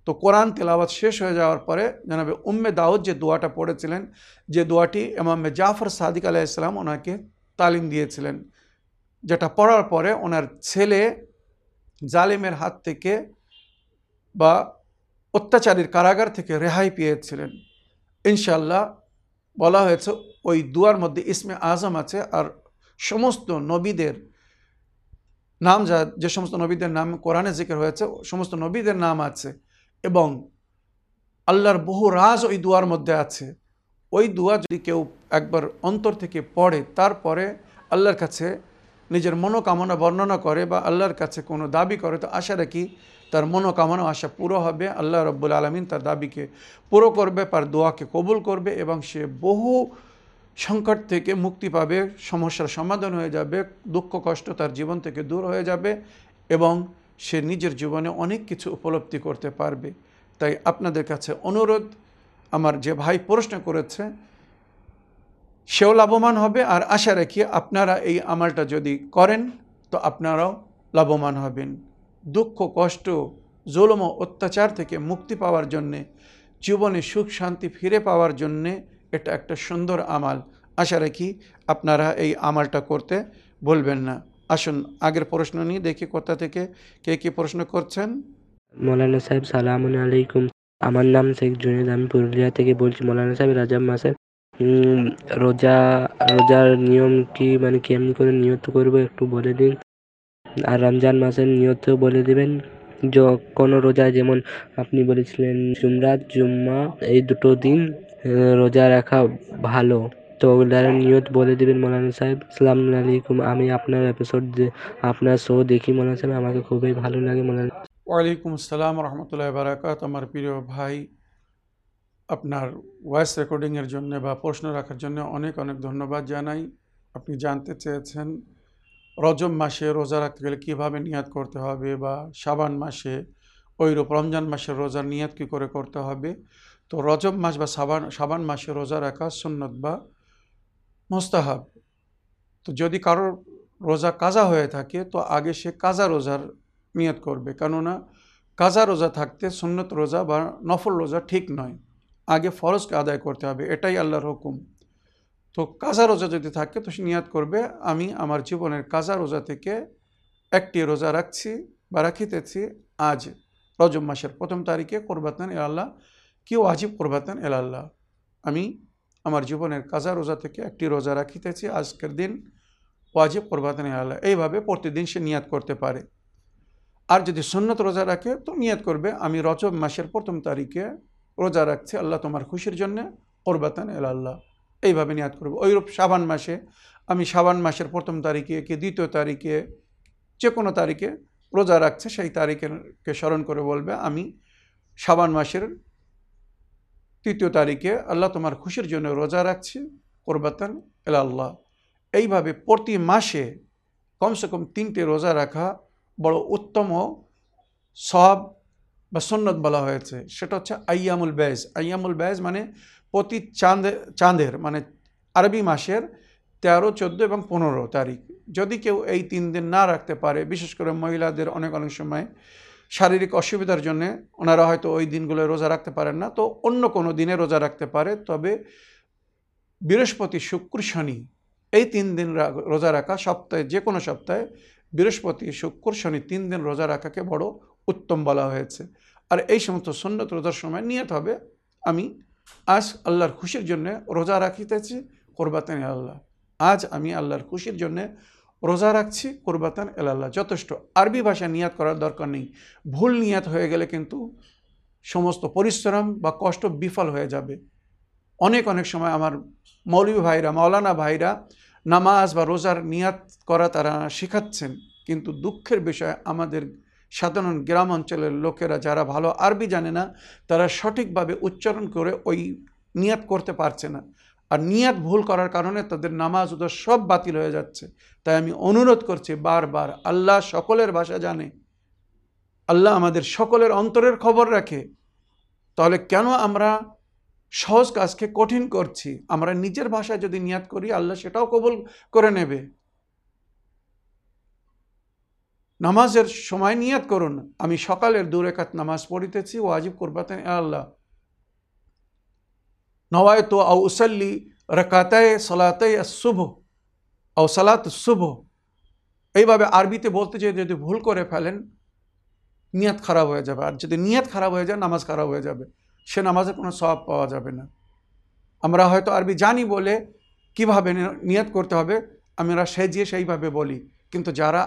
তো কোরআন তেলাওয়াত শেষ হয়ে যাওয়ার পরে জানাবে উম্মে দাউদ যে দোয়াটা পড়েছিলেন, যে দোয়াটি এমামে জাফর সাদিক আলাইসালাম ওনাকে তালিম দিয়েছিলেন, যেটা পড়ার পরে ওনার ছেলে জালিমের হাত থেকে বা অত্যাচারীর কারাগার থেকে রেহাই পেয়েছিলেন। ইনশাল্লাহ বলা হয়েছে ওই দুয়ার মধ্যে ইসমে আজম আছে আর সমস্ত নবীদের নাম যা, যে সমস্ত নবীদের নাম কোরআনে জিকির হয়েছে, সমস্ত নবীদের নাম আছে। এবং আল্লাহর বহু রাজ ওই দুয়ার মধ্যে আছে। ওই দুয়া যদি কেউ একবার অন্তর থেকে পড়ে, তারপরে আল্লাহর কাছে নিজের মনোকামনা বর্ণনা করে বা আল্লাহর কাছে কোনো দাবি করে, তো আশা রাখি তার মনোকামনা আশা পুরো হবে। আল্লাহ রব্বুল আলমিন তার দাবিকে পুরো করবে, তার দোয়াকে কবুল করবে এবং সে বহু সংকট থেকে মুক্তি পাবে, সমস্যার সমাধান হয়ে যাবে, দুঃখ কষ্ট তার জীবন থেকে দূর হয়ে যাবে এবং সে নিজের জীবনে অনেক কিছু উপলব্ধি করতে পারবে। তাই আপনাদের কাছে অনুরোধ, আমার যে ভাই প্রশ্ন করেছে, সেও লাভবান হবে। আর আশা রাখি আপনারা এই আমলটা যদি করেন, তো আপনারাও লাভবান হবেন। দুঃখ, কষ্ট, জুলম অত্যাচার থেকে মুক্তি পাওয়ার জন্যে, জীবনে সুখ, শান্তি ফিরে পাওয়ার জন্যে এটা একটা সুন্দর আমাল। আশা রাখি আপনারা এই আমালটা করতে বলবেন না। আসুন, আগের প্রশ্ন নিয়ে দেখি কোথা থেকে কে কী প্রশ্ন করছেন। মৌলানা সাহেব সালামুন আলাইকুম। আমার নাম শেখ জুনেদ। আমি পুরুলিয়া থেকে বলছি, মৌলানা সাহেব রাজাব মাসে রোজা, রোজার নিয়ম কি মানে কেমনি করে নিয়ত করব একটু বলে দিন। আর রমজান মাসের নিয়ত বলে দিবেন। য, কোনো রোজা যেমন আপনি বলেছিলেন, জুমরাত, জুম্মা, এই দুটো দিন রোজা রাখা ভালো। তো ওগুলার নিয়ত বলে দিবেন মৌলানা সাহেব। সালাম আলাইকুম। আমি আপনার এপিসোড আপনার শো দেখি মৌলানা সাহেব। আমাকে খুবই ভালো লাগে মৌলানা ওয়ালাইকুম আসসালাম রহমতুল্লাহ বারাকাত আমার প্রিয় ভাই, আপনার ভয়েস রেকর্ডিংয়ের জন্য বা প্রশ্ন রাখার জন্য অনেক অনেক ধন্যবাদ জানাই। আপনি জানতে চেয়েছেন রজব মাসে রোজা রাখতে গেলে কীভাবে নিয়াত করতে হবে বা সাবান মাসে ওইরূপ রমজান মাসের রোজার নিয়াত কী করে করতে হবে? তো রজব মাস বা সাবান সাবান মাসে রোজা রাখা সুন্নত বা মোস্তাহাব। তো যদি কারোর রোজা কাজা হয়ে থাকে, তো আগে সে কাজা রোজার নিয়ত করবে। কেননা, কাজা রোজা থাকতে সুন্নত রোজা বা নফল রোজা ঠিক নয়। আগে ফরজকে আদায় করতে হবে, এটাই আল্লাহর হুকুম। তো কাজা রোজা যদি থাকে, তো সে নিয়াত করবে, আমি আমার জীবনের কাজা রোজা থেকে একটি রোজা রাখছি বা রাখিতেছি আজ, রজব মাসের প্রথম তারিখে, কোরবাতান এ আল্লাহ কি ওয়াজিব কোরবাতান এল আল্লাহ আমি আমার জীবনের কাজা রোজা থেকে একটি রোজা রাখিতেছি, আজকের দিন ওয়াজিব কোরবাতান আল্লাহ এইভাবে প্রতিদিন সে নিয়াত করতে পারে। আর যদি সন্ন্যত রোজা রাখে, তো নিয়াত করবে। আমি রজব মাসের প্রথম তারিখে রোজা রাখছি, আল্লাহ তোমার খুশির জন্যে কোরবাতান এল আল্লাহ। এইভাবে নিয়াত করবে। ওইরূপ সাবান মাসে আমি সাবান মাসের প্রথম তারিখে কি দ্বিতীয় তারিখে যে কোনো তারিখে রোজা রাখছে, সেই তারিখকে স্মরণ করে বলবে, আমি সাবান মাসের তৃতীয় তারিখে আল্লাহ তোমার খুশির জন্য রোজা রাখছি, কোরবাতান এল আল্লাহ এইভাবে প্রতি মাসে কমসে কম তিনটে রোজা রাখা বড় উত্তম সব বা সন্ন্যত বলা হয়েছে। সেটা হচ্ছে আইয়ামুল ব্যাজ আইয়ামুল ব্যাজ মানে প্রতি চাঁদে, চাঁদের মানে আরবি মাসের তেরো, চোদ্দ এবং পনেরো তারিখ। যদি কেউ এই তিন দিন না রাখতে পারে, বিশেষ করে মহিলাদের অনেক অনেক সময় শারীরিক অসুবিধার জন্যে ওনারা হয়তো ওই দিনগুলো রোজা রাখতে পারেন না। তো অন্য কোনো দিনে রোজা রাখতে পারে, তবে বৃহস্পতি, শুক্র, শনি এই তিন দিন রোজা রাখা সপ্তাহে, যে কোনো সপ্তাহে বৃহস্পতি, শুক্র, শনি তিন দিন রোজা রাখাকে বড় উত্তম বলা হয়েছে। আর এই সমস্ত সন্ন্যত রোজার সময় নিয়ত হবে, আমি আজ আল্লাহর খুশির জন্য রোজা রাখিতেছি, কোরবাতান আল্লাহ। আজ আমি আল্লাহর খুশির জন্য রোজা রাখছি, কোরবাতান এলাল্লাহ। যথেষ্ট। আরবি ভাষা নিয়াত করার দরকার নেই। ভুল নিয়াত হয়ে গেলে কিন্তু সমস্ত পরিশ্রম বা কষ্ট বিফল হয়ে যাবে। অনেক অনেক সময় আমার মৌলভী ভাইরা, মাওলানা ভাইরা নামাজ বা রোজার নিয়াত করা তারা শেখাচ্ছেন। কিন্তু দুঃখের বিষয়, আমাদের সাধারণ গ্রাম অঞ্চলের লোকেরা যারা ভালো আরবি জানে না, তারা সঠিকভাবে উচ্চারণ করে ওই নিয়াত করতে পারছে না। আর নিয়াত ভুল করার কারণে তাদের নামাজ ওদের সব বাতিল হয়ে যাচ্ছে। তাই আমি অনুরোধ করছি বারবার, আল্লাহ সকলের ভাষা জানে, আল্লাহ আমাদের সকলের অন্তরের খবর রাখে। তাহলে কেন আমরা সহজ কাজকে কঠিন করছি? আমরা নিজের ভাষায় যদি নিয়াত করি, আল্লাহ সেটাও কবুল করে নেবে। নামাজের সময় নিয়াত করুন। আমি সকালের দু রেখাত নামাজ পড়িতেছি, ওয়াজিব করবাতেন আল্লাহ। নওয়ায়ত আউ উসল্লি রকাতায় সলাতায় শুভ আউ সালাত শুভ এইভাবে আরবিতে বলতে চেয়ে যদি ভুল করে ফেলেন, নিয়াত খারাপ হয়ে যাবে। আর যদি নিয়াত খারাপ হয়ে যায়, নামাজ খারাপ হয়ে যাবে। সে নামাজের কোনো সব পাওয়া যাবে না। আমরা হয়তো আরবি জানি বলে কীভাবে নিয়াত করতে হবে, আমরা সেজিয়ে সেইভাবে বলি। কিন্তু যারা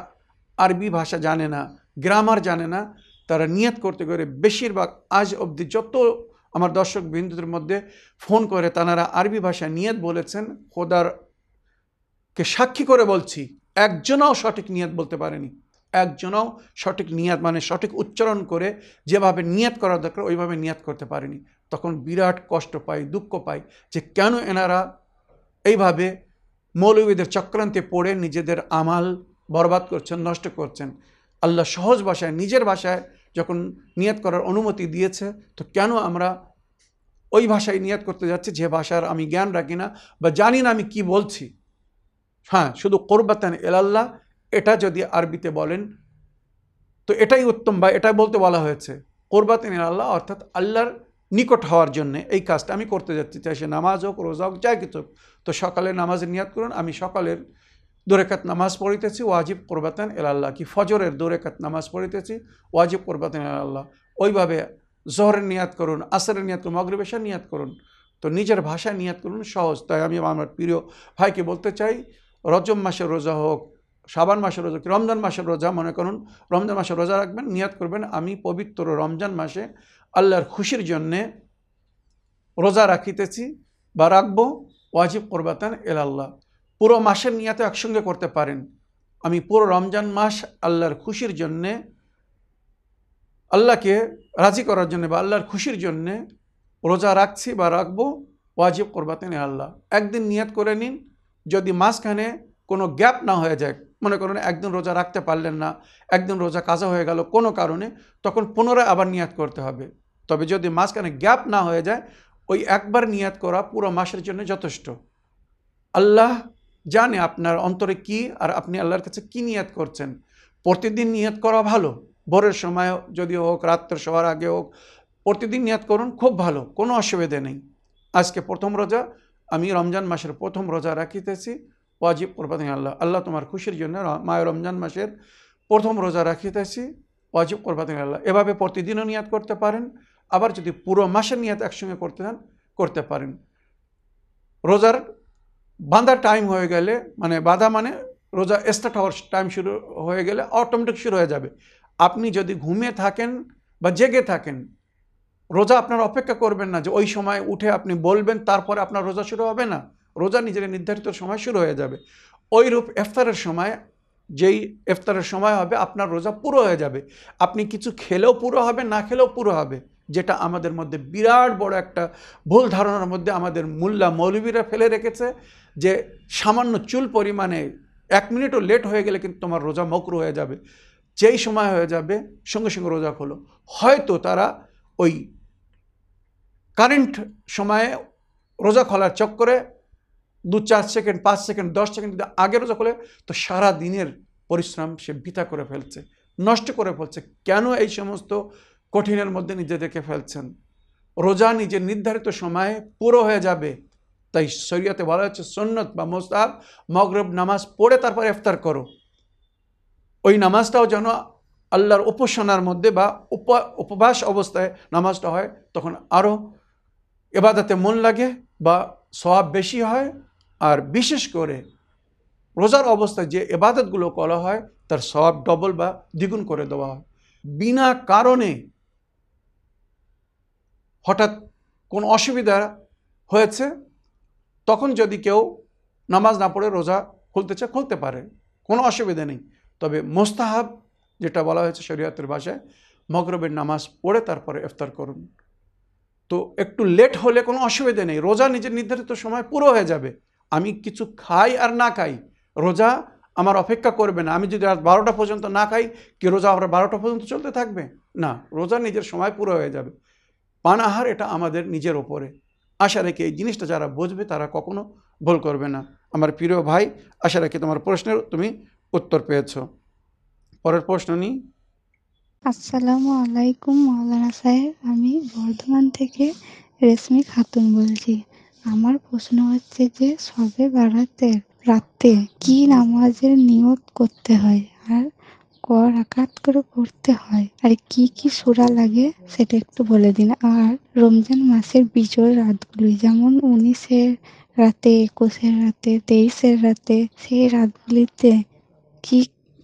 আরবি ভাষা জানে না, গ্রামার জানে না, তারা নিয়াত করতে করে বেশিরভাগ আজ অবধি যত আমার দর্শক বিন্দুদের মধ্যে ফোন করে তারা আরবি ভাষায় নিয়ত বলেছেন খোদার কে সাক্ষী করে বলছি, একজনও সঠিক নিয়ত বলতে পারেনি। একজনও সঠিক নিয়াত মানে সঠিক উচ্চারণ করে যেভাবে নিয়াত করা দরকার, ওইভাবে নিয়াত করতে পারেনি। তখন বিরাট কষ্ট পাই, দুঃখ পাই যে কেন এনারা এইভাবে মৌলবীদের চক্রান্তে পড়ে নিজেদের আমাল বরবাদ করছেন, নষ্ট করছেন। আল্লাহ সহজ ভাষায়, নিজের ভাষায় যখন নিয়াত করার অনুমতি দিয়েছে, তো কেন আমরা ওই ভাষায় নিয়াত করতে যাচ্ছি? যে ভাষার আমি জ্ঞান রাখি না বা জানি না আমি কি বলছি। হ্যাঁ শুধু কোরবাতান এলাল্লাহ এটা যদি আরবিতে বলেন, তো এটাই উত্তম বা এটাই বলতে বলা হয়েছে। কোরবাতিন আল্লাহ অর্থাৎ আল্লাহর নিকট হওয়ার জন্য এই কাজটা আমি করতে যাচ্ছি। চাই সে নামাজ হোক, রোজা হোক, যাই কিছু হোক। তো সকালে নামাজের নিয়াত করুন, আমি সকালের দোরেকাত নামাজ পড়িতেছি, ওয়াজিব কোরবাতান এলাল্লাহ কি ফজরের দোরেকাত নামাজ পড়িতেছি, ওয়াজিব কোরবাতান এলাল্লাহ ওইভাবে জহরের নিয়াত করুন, আসরের নিয়াত করুন মগরিবেশার নিয়াত করুন। তো নিজের ভাষায় নিয়াত করুন, সহজ। তাই আমি আমার প্রিয় ভাইকে বলতে চাই রজম মাসের রোজা হোক, শাবান মাসের রোজা রমজান মাসের রোজা মনে করুন, রমজান মাসে রোজা রাখবেন, নিয়াত করবেন। আমি পবিত্র রমজান মাসে আল্লাহর খুশির জন্যে রোজা রাখিতেছি বা রাখব, ওয়াজিব করবাতান এল আল্লাহ। পুরো মাসের নিয়াতে একসঙ্গে করতে পারেন। আমি পুরো রমজান মাস আল্লাহর খুশির জন্যে, আল্লাহকে রাজি করার জন্য বা আল্লাহর খুশির জন্যে রোজা রাখছি বা রাখব, ওয়াজিব করবাতেন আল্লাহ। একদিন নিয়াত করে নিন, যদি মাঝখানে কোনো গ্যাপ না হয়ে যায়, মনে করুন একদিন রোজা রাখতে পারলেন না, একদিন রোজা কাজা হয়ে গেল কোনো কারণে, তখন পুনরায় আবার নিয়াত করতে হবে। তবে যদি মাঝখানে গ্যাপ না হয়ে যায়, ওই একবার নিয়াত করা পুরো মাসের জন্য যথেষ্ট। আল্লাহ জানে আপনার অন্তরে কি আর আপনি আল্লাহর কাছে কি নিয়াত করছেন। প্রতিদিন নিয়াত করা ভালো, ভোরের সময় যদি হোক, রাত্রের শোয়ার আগে হোক, প্রতিদিন নিয়াত করুন, খুব ভালো, কোনো অসুবিধে নেই। আজকে প্রথম রোজা, আমি রমজান মাসের প্রথম রোজা রাখিতেছি, ওয়াজিব কোরবানি আল্লাহ আল্লাহ তোমার খুশির জন্য মায় রমজান মাসের প্রথম রোজা রাখিতেছি, ওয়াজিব কোরবানি আল্লাহ। এভাবে প্রতিদিনও নিয়াত করতে পারেন, আবার যদি পুরো মাসের নিয়াত একসঙ্গে করতে চান, করতে পারেন। রোজার বাঁধার টাইম হয়ে গেলে মানে বাঁধা মানে রোজা স্টার্ট হওয়ার টাইম শুরু হয়ে গেলে অটোমেটিক শুরু হয়ে যাবে। আপনি যদি ঘুমিয়ে থাকেন বা জেগে থাকেন, রোজা আপনার অপেক্ষা করবেন না যে ওই সময় উঠে আপনি বলবেন, তারপরে আপনার রোজা শুরু হবে না। রোজা নিজের নির্ধারিত সময় শুরু হয়ে যাবে। ওই রূপ ইফতারের সময়, যেই ইফতারের সময় হবে, আপনার রোজা পুরো হয়ে যাবে। আপনি কিছু খেলেও পুরো হবে, না খেলেও পুরো হবে। যেটা আমাদের মধ্যে বিরাট বড় একটা ভুল ধারণার মধ্যে আমাদের মোল্লা মৌলবীরা ফেলে রেখেছে, যে সামান্য চুল পরিমাণে এক মিনিটও লেট হয়ে গেলে কিন্তু তোমার রোজা মকরু হয়ে যাবে। যেই সময় হয়ে যাবে, সঙ্গে সঙ্গে রোজা খোলো। হয়তো তারা ওই কারেন্ট সময়ে রোজা খোলার চক্করে দু চার সেকেন্ড, পাঁচ সেকেন্ড, দশ সেকেন্ড যদি আগে রোজা খোলে, তো সারা দিনের পরিশ্রম সে বৃথা করে ফেলছে, নষ্ট করে ফেলছে। কেন এই সমস্ত কঠিনের মধ্যে নিজেদেরকে ফেলছেন। রোজা নিজের নির্ধারিত সময়ে পুরো হয়ে যাবে। তাই শরীয়তে বলা হচ্ছে সন্নত বা মোস্তাব মগরব নামাজ পড়ে তারপর ইফতার করো। ওই নামাজটাও যেন আল্লাহর উপাসনার মধ্যে বা উপবাস অবস্থায় নামাজটা হয়, তখন আরও এবাদাতে মন লাগে বা সব বেশি হয়। আর বিশেষ করে রোজার অবস্থায় যে এবাদতগুলো করা হয়, তার সব ডবল বা দ্বিগুণ করে দেওয়া হয়। বিনা কারণে হঠাৎ কোন অসুবিধা হয়েছে? তখন যদি কেউ নামাজ না পড়ে রোজা খুলতে চায়, খুলতে পারে। কোনো অসুবিধা নেই। তবে মোস্তাহাব যেটা বলা হয়েছে শরীয়তের ভাষায়, মগরবের নামাজ পড়ে তারপরে ইফতার করুন। তো একটু লেট হলে কোনো অসুবিধা নেই। রোজা নিজের নির্ধারিত সময় পুরো হয়ে যাবে। আমি কিছু খাই আর না খাই, রোজা আমার অপেক্ষা করবে না। আমি যদি রাত বারোটা পর্যন্ত না খাই, কি রোজা আমরা বারোটা পর্যন্ত চলতে থাকবে? না, রোজা নিজের সময় পুরো হয়ে যাবে। পান আহার এটা আমাদের নিজের ওপরে। আশা রেখে এই জিনিসটা যারা বুঝবে, তারা কখনো ভুল করবে না। আমার প্রিয় ভাই, আশা রাখি তোমার প্রশ্নের তুমি উত্তর পেয়েছ। পরের প্রশ্ন নিই। আসসালামু আলাইকুম, মাওলানা সাহেব। আমি বর্ধমান থেকে রেশমি খাতুন বলছি। আমার প্রশ্ন হচ্ছে যে, সবে বারাতের রাতে কি নামাজের নিয়ত করতে হয়? আর ক আকাত করে পড়তে হয়। আর কি কি সূরা লাগে সেটা একটু বলে দিন। আর রমজান মাসের বিজয় রাতগুলি যেমন উনিশের রাতে, একুশের রাতে, তেইশের রাতে, সেই রাতগুলিতে কি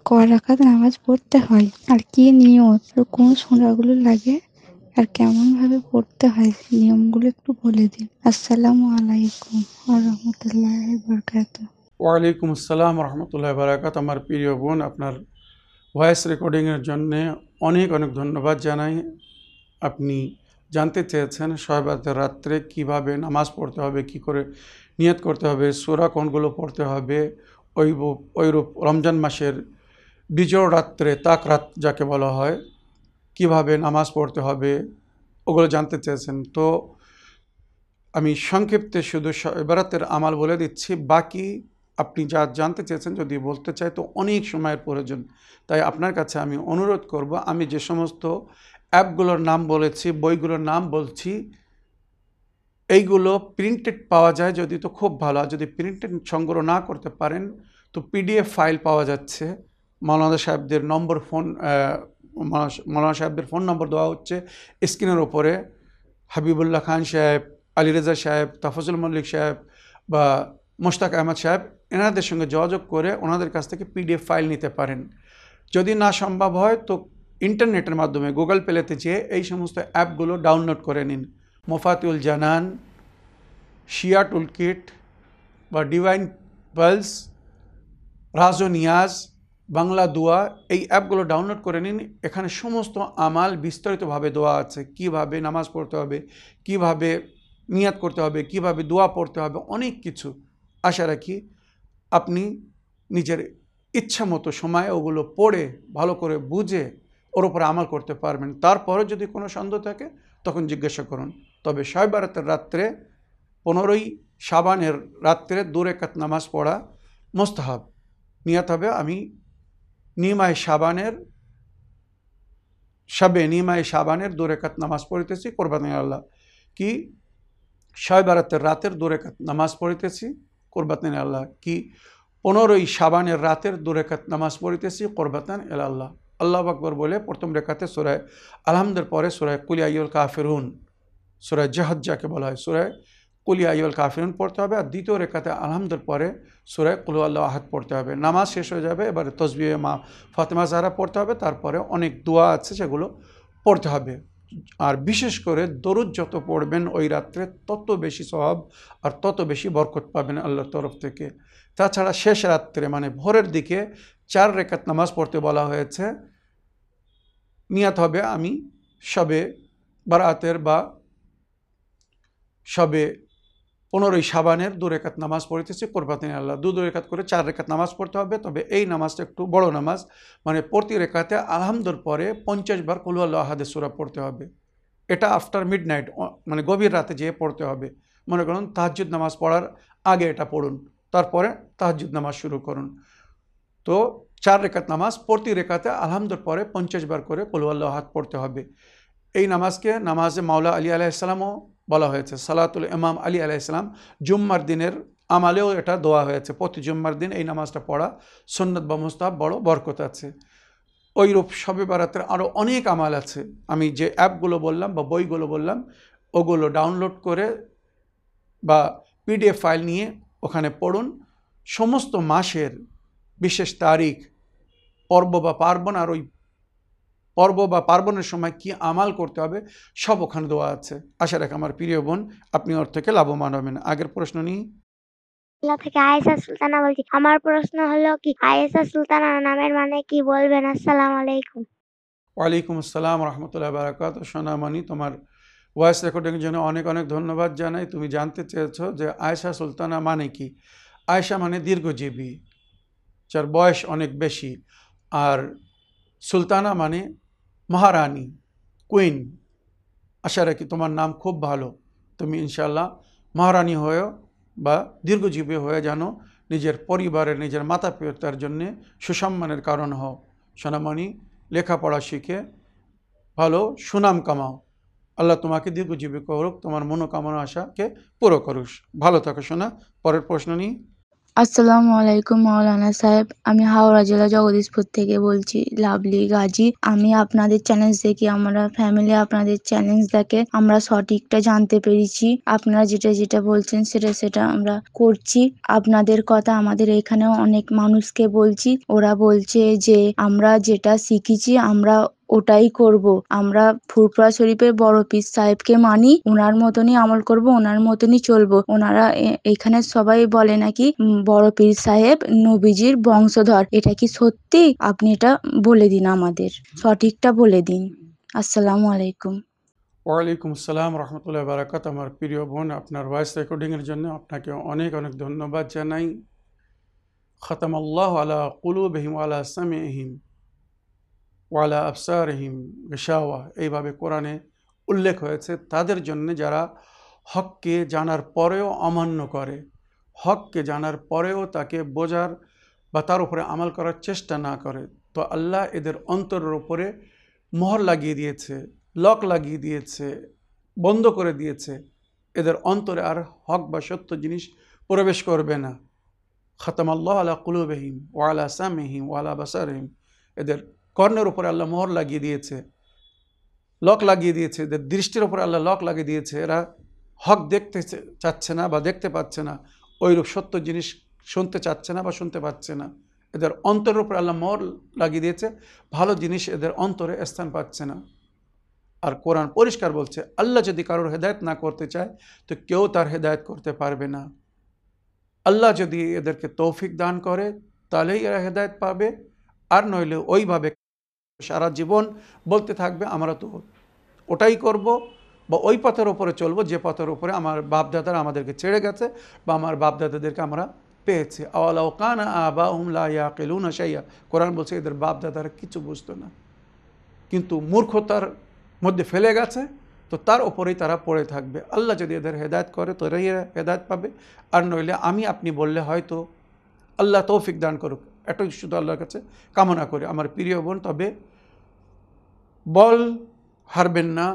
কর আকাত নামাজ পড়তে হয়? আর কি নিয়ত কোন সূরাগুলো লাগে? আর কেমন ভাবে পড়তে হয়? নিয়মগুলো একটু বলে দিন। আসসালামু আলাইকুম ওয়া রাহমাতুল্লাহি ওয়া বারাকাতুহু ওয়ালাইকুম আসসালাম রহমতুল্লাহ বারাকাত আমার প্রিয় বোন, আপনার ভয়েস রেকর্ডিংয়ের জন্যে অনেক অনেক ধন্যবাদ জানাই। আপনি জানতে চেয়েছেন শয়বাতের রাত্রে কীভাবে নামাজ পড়তে হবে, কি করে নিয়ত করতে হবে, সুরা কোনগুলো পড়তে হবে ওই ওইরূপ রমজান মাসের বিজয় রাত্রে তাক রাত যাকে বলা হয়, কীভাবে নামাজ পড়তে হবে, ওগুলো জানতে চেয়েছেন। তো আমি সংক্ষিপ্তে শুধু এবারাতের আমাল বলে দিচ্ছি, বাকি আপনি যা জানতে চেয়েছেন, যদি বলতে চাই, তো অনেক সময়ের প্রয়োজন। তাই আপনার কাছে আমি অনুরোধ করব, আমি যে সমস্ত অ্যাপগুলোর নাম বলেছি, বইগুলোর নাম বলছি, এইগুলো প্রিন্টেড পাওয়া যায় যদি তো খুব ভালো। আর যদি প্রিন্টেড সংগ্রহ না করতে পারেন, তো পিডিএফ ফাইল পাওয়া যাচ্ছে। মৌলানা সাহেবদের নম্বর ফোন মৌলানা সাহেবদের ফোন নম্বর দেওয়া হচ্ছে স্ক্রিনের ওপরে হাবিবুল্লাহ খান সাহেব, আলী রেজা সাহেব তাফজুল মল্লিক সাহেব বা মোশতাক আহমদ সাহেব এনাদের সঙ্গে যোগাযোগ করে ওনাদের কাছ থেকে পিডিএফ ফাইল নিতে পারেন। যদি না সম্ভব হয়, তো ইন্টারনেটের মাধ্যমে গুগল প্লেতে যেয়ে এই সমস্ত অ্যাপগুলো ডাউনলোড করে নিন। মোফাতুল জানান, শিয়া টুলকিট বা ডিভাইন পালস, রাজো নিয়াজ, বাংলা দোয়া, এই অ্যাপগুলো ডাউনলোড করে নিন। এখানে সমস্ত আমাল বিস্তারিতভাবে দোয়া আছে। কীভাবে নামাজ পড়তে হবে, কীভাবে নিয়াত করতে হবে, কীভাবে দোয়া পড়তে হবে, অনেক কিছু। আশা রাখি আপনি নিজের ইচ্ছা মতো সময় ওগুলো পড়ে, ভালো করে বুঝে ওর উপরে আমল করতে পারবেন। তারপরে যদি কোনো সন্দেহ থাকে, তখন জিজ্ঞাসা করুন। তবে শয়বারাতের রাত্রে, পনেরোই সাবানের রাত্রে দুরেকাত নামাজ পড়া মোস্তাহাব। নিয়াত হবে আমি নিমায় সাবানের, সবে নিমায় সাবানের দুরেকাত নামাজ পড়িতেছি, কোরবান আল্লাহ। কি? শয় বারাতের রাতের দুরেকাত নামাজ পড়িতেছি। কোরবাতান আল্লাহ। কি? পনেরোই সাবানের রাতের দুরেকাত নামাজ পড়িতেছি কোরবাতান এল আল্লাহ। আল্লাহ আকবর বলে প্রথম রেখাতে সুরায় আলহামদের পরে সুরায় কুলিয়াইল কাফিরুন সুরায় জাহাজ্জাকে বলা হয় সুরায় কুলিয়া আইল কাফিরুন পড়তে হবে আর দ্বিতীয় রেখাতে আলহামদের পরে সুরায় কুলু আল্লাহ আহাদ পড়তে হবে। নামাজ শেষ হয়ে যাবে, এবারে তসবি মা ফাতেমা জাহরা পড়তে হবে, তারপরে অনেক দোয়া আছে সেগুলো পড়তে হবে। আর বিশেষ করে দরুদ যত পড়বেন ওই রাত্রে তত বেশি স্বভাব আর তত বেশি বরকত পাবেন আল্লাহর তরফ থেকে। তাছাড়া শেষ রাত্রে মানে ভোরের দিকে চার রেখাত নামাজ পড়তে বলা হয়েছে। নিয়াত হবে আমি সবে বারাতের বা সবে পনেরোই সাবানের দু রেখাত নামাজ পড়িতেছি কোরবাতিন আল্লাহ। দু রেখাত করে চার রেখাত নামাজ পড়তে হবে, তবে এই নামাজটা একটু বড় নামাজ। মানে প্রতি রেখাতে আলহামদুর পরে পঞ্চাশ বার কুলু আল্লাহ আহাদে সুরা পড়তে হবে। এটা আফটার মিড নাইট মানে গভীর রাতে যেয়ে পড়তে হবে। মনে করুন তাহাজুদ নামাজ পড়ার আগে এটা পড়ুন, তারপরে তাহাজুদ নামাজ শুরু করুন। তো চার রেখাত নামাজ প্রতি রেখাতে আলহামদুর পরে পঞ্চাশ বার করে কুলু আল্লাহ হাত পড়তে হবে। এই নামাজকে নামাজে মাওলা আলী আলাইসালামও বলা হয়েছে। সালাতুল ইমাম আলী আলাইসালাম জুম্মার দিনের আমালেও এটা দোয়া হয়েছে। প্রতি জুম্মার দিন এই নামাজটা পড়া সন্ন্যত বা মুস্তাহাব বড় বরকত আছে। ওইরূপ সবে বারাতের আরও অনেক আমাল আছে। আমি যে অ্যাপগুলো বললাম বা বইগুলো বললাম, ওগুলো ডাউনলোড করে বা পিডিএফ ফাইল নিয়ে ওখানে পড়ুন। সমস্ত মাসের বিশেষ তারিখ, পর্ব বা পার্বণ আর ওই পর্ব বা পার্বণের সময় কি আমাল করতে হবে সব ওখানে দেওয়া আছে। আশা রাখ আমার প্রিয় বোন আপনি ওর থেকে লাভবান হবেন। আগের প্রশ্ন নিই। থেকে আয়েশা সুলতানা বলছি। আমার প্রশ্ন হলো কি আয়েশা সুলতানা নামের মানে কি বলবেন? আসসালামু আলাইকুম। ওয়ালাইকুম আসসালাম রহমতুল্লাহ বারাকাত। সোনামানি তোমার ভয়েস রেকর্ডিংয়ের জন্য অনেক অনেক ধন্যবাদ জানাই। তুমি জানতে চেয়েছো যে আয়েশা সুলতানা মানে কি? আয়েশা মানে দীর্ঘজীবী যার বয়স অনেক বেশি। আর সুলতানা মানে মহারানী, কুইন, আশা রাখি তোমার নাম খুব ভালো। তুমি ইনশাল্লাহ মহারানী হয়েও বা দীর্ঘজীবী হয়ে জানো, নিজের পরিবারের, নিজের মাতা পিতার জন্যে সুসম্মানের কারণ হও। সোনামণি, লেখাপড়া শিখে ভালো সুনাম কামাও। আল্লাহ তোমাকে দীর্ঘজীবী করুক, তোমার মনোকামনা, আশাকে পুরো করুক। ভালো থাকো শোনা পরের প্রশ্ন নিই। আসসালামু আলাইকুম মাওলানা সাহেব। আমি হাওড়া জেলা জগদীশপুর থেকে বলছি, লাভলি গাজী। আমি আপনাদের চ্যালেঞ্জ দেখি, আমরা ফ্যামিলি আপনাদের চ্যালেঞ্জ দেখে আমরা সঠিকটা জানতে পেরেছি। আপনারা যেটা যেটা বলছেন সেটা সেটা আমরা করছি। আপনাদের কথা আমাদের এখানেও অনেক মানুষকে বলছি। ওরা বলছে যে, আমরা যেটা শিখেছি, আমরা ওটাই করব। আমরা ফুরফুরা শরীফের বড় পীর সাহেবকে মানি ওনার মতনই আমল করব ওনার মতনই চলবো। ওনারা এখানে সবাই বলে নাকি বড় পীর সাহেব নবীজির বংশধর। এটা কি সত্যি? আপনি এটা বলে দিন আমাদের। সঠিকটা বলে দিন। আসসালামু আলাইকুম। ওয়ালাইকুম আসসালাম রহমতুল্লাহ বারাকাত। আমার প্রিয় বোন, আপনার ভয়েস রেকর্ডিংয়ের জন্য আপনাকে অনেক অনেক ধন্যবাদ জানাই। খতম আল্লাহ আলা কুলুবহিম আলা সামিহিম ওয়ালা আফসারহিম গেশাওয়া। এইভাবে কোরআনে উল্লেখ হয়েছে, তাদের জন্য যারা হককে জানার পরেও অমান্য করে, হককে জানার পরেও তাকে বোঝার বা তার উপরে আমল করার চেষ্টা না করে, তো আল্লাহ এদের অন্তরের উপরে মোহর লাগিয়ে দিয়েছে, লক লাগিয়ে দিয়েছে, বন্ধ করে দিয়েছে। এদের অন্তরে আর হক বা সত্য জিনিস প্রবেশ করবে না। খতম আল্লাহ আলা কুলুবহিম ওয়ালা সামিহিম ওয়ালা বাসারহিম। এদের কর্ণের উপরে আল্লাহ মোহর লাগিয়ে দিয়েছে, লক লাগিয়ে দিয়েছে, এদের দৃষ্টির উপরে আল্লাহ লক লাগিয়ে দিয়েছে, এরা হক দেখতে চাচ্ছে না বা দেখতে পাচ্ছে না ওইরূপ সত্য জিনিস শুনতে চাচ্ছে না বা শুনতে পাচ্ছে না। এদের অন্তরের উপরে আল্লাহ মোহর লাগিয়ে দিয়েছে, ভালো জিনিস এদের অন্তরে স্থান পাচ্ছে না। আর কোরআন পরিষ্কার বলছে, আল্লাহ যদি কারোর হেদায়ত না করতে চায়, তো কেউ তার হেদায়ত করতে পারবে না। আল্লাহ যদি এদেরকে তৌফিক দান করে, তাহলেই এরা হেদায়ত পাবে, আর নইলে ওইভাবে সারা জীবন বলতে থাকবে, আমরা তো ওটাই করব বা ওই পথের ওপরে চলবো, যে পথের ওপরে আমার বাপদাদারা আমাদেরকে ছেড়ে গেছে বা আমার বাপদাদাদেরকে আমরা পেয়েছি। আওয়ালাও কান আবা উমলা ইয়া কেলুন সাইয়া কোরআন বলছে, এদের বাপদাদারা কিছু বুঝতো না। কিন্তু মূর্খতার মধ্যে ফেলে গেছে, তো তার ওপরেই তারা পড়ে থাকবে। আল্লাহ যদি এদের হেদায়ত করে তো হেদায়ত পাবে। আর নইলে আমি, আপনি বললে হয়তো আল্লাহ তৌফিক দান করুক। এটাই শুধু আল্লাহর কাছে কামনা করি। আমার প্রিয় বোন, তবে বল হারবেন না,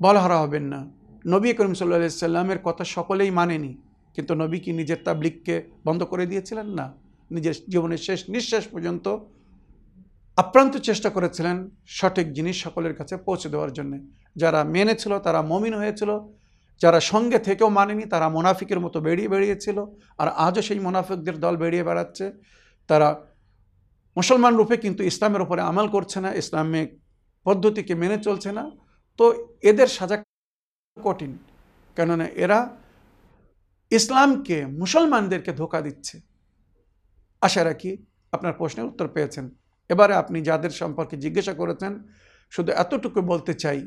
বল হারা হবেন না। নবী করিম সাল্লা সাল্লামের কথা সকলেই মানেনি, কিন্তু নবী কি নিজের তাবলিককে বন্ধ করে দিয়েছিলেন? না। নিজের জীবনের শেষ নিঃশ্বাস পর্যন্ত আপ্রান্ত চেষ্টা করেছিলেন সঠিক জিনিস সকলের কাছে পৌঁছে দেওয়ার জন্য। যারা মেনেছিল, তারা মমিন হয়েছিল। যারা সঙ্গে থেকেও মানেনি, তারা মোনাফিকের মতো বেরিয়ে বেরিয়েছিল। আর আজও সেই মোনাফিকদের দল বেরিয়ে বেড়াচ্ছে। তারা মুসলমান রূপে কিন্তু ইসলামের উপরে আমল করছে না, ইসলামিক পদ্ধতিকে মেনে চলছে না। তো এদের সাজা কঠিন, কেননা এরা ইসলামকে মুসলমানদেরকে ধোকা দিচ্ছে। আশা রাখি আপনার প্রশ্নের উত্তর পেয়েছেন। এবারে আপনি যাদের সম্পর্কে জিজ্ঞাসা করেছেন, শুধু এতটুকু বলতে চাই,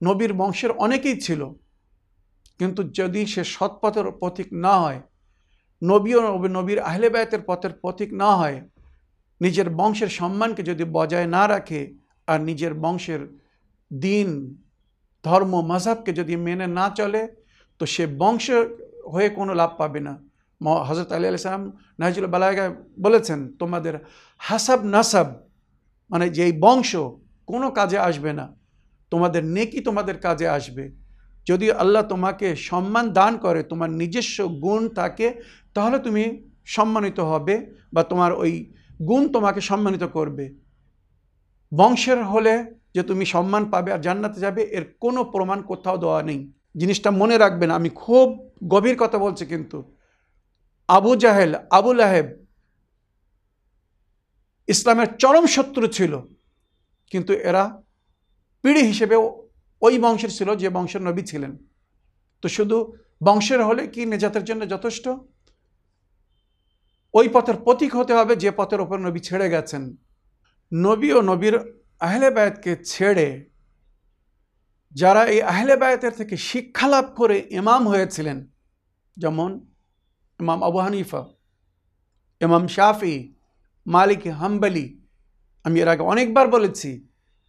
নবীর বংশের অনেকেই ছিল, কিন্তু যদি সে সৎপথের পথিক না হয় নবী ও নবী- নবীর আহলে বায়াতের পথের পথিক না হয়, নিজের বংশের সম্মানকে যদি বজায় না রাখে আর নিজের বংশের দিন, ধর্ম মজাবকে যদি মেনে না চলে, তো সে বংশ হয়ে কোনো লাভ পাবে না। হজরত আলী আলাইসালাম নাহিজুল বালায়গা বলেছেন, তোমাদের হাসাব নাসাব মানে যেই বংশ কোনো কাজে আসবে না, তোমাদের নেকি তোমাদের কাজে আসবে। যদি আল্লাহ তোমাকে সম্মান দান করে, তোমার নিজস্ব গুণ থাকে তাহলে তুমি সম্মানিত হবে বা তোমার ওই গুণ তোমাকে সম্মানিত করবে। বংশের হলে যে তুমি সম্মান পাবে আর জান্নাতে যাবে, এর কোনো প্রমাণ কোথাও দেওয়া নেই। জিনিসটা মনে রাখবেন, আমি খুব গভীর কথা বলছি কিন্তু। আবু জাহেল, আবু লাহেব ইসলামের চরম শত্রু ছিল, কিন্তু এরা পিড়ি হিসেবে ওই বংশের ছিল যে বংশের নবী ছিলেন। তো শুধু বংশের হলে কি নেজাতের জন্য যথেষ্ট? ওই পথের প্রতীক হতে হবে যে পথের ওপর নবী ছেড়ে গেছেন। নবী ও নবীর আহলে বায়াতকে ছেড়ে যারা এই আহলে বায়াতের থেকে শিক্ষা লাভ করে ইমাম হয়েছিলেন, যেমন ইমাম আবু হানিফা, ইমাম শাফি, মালিক হাম্বলি, আমি এর আগে অনেকবার বলেছি,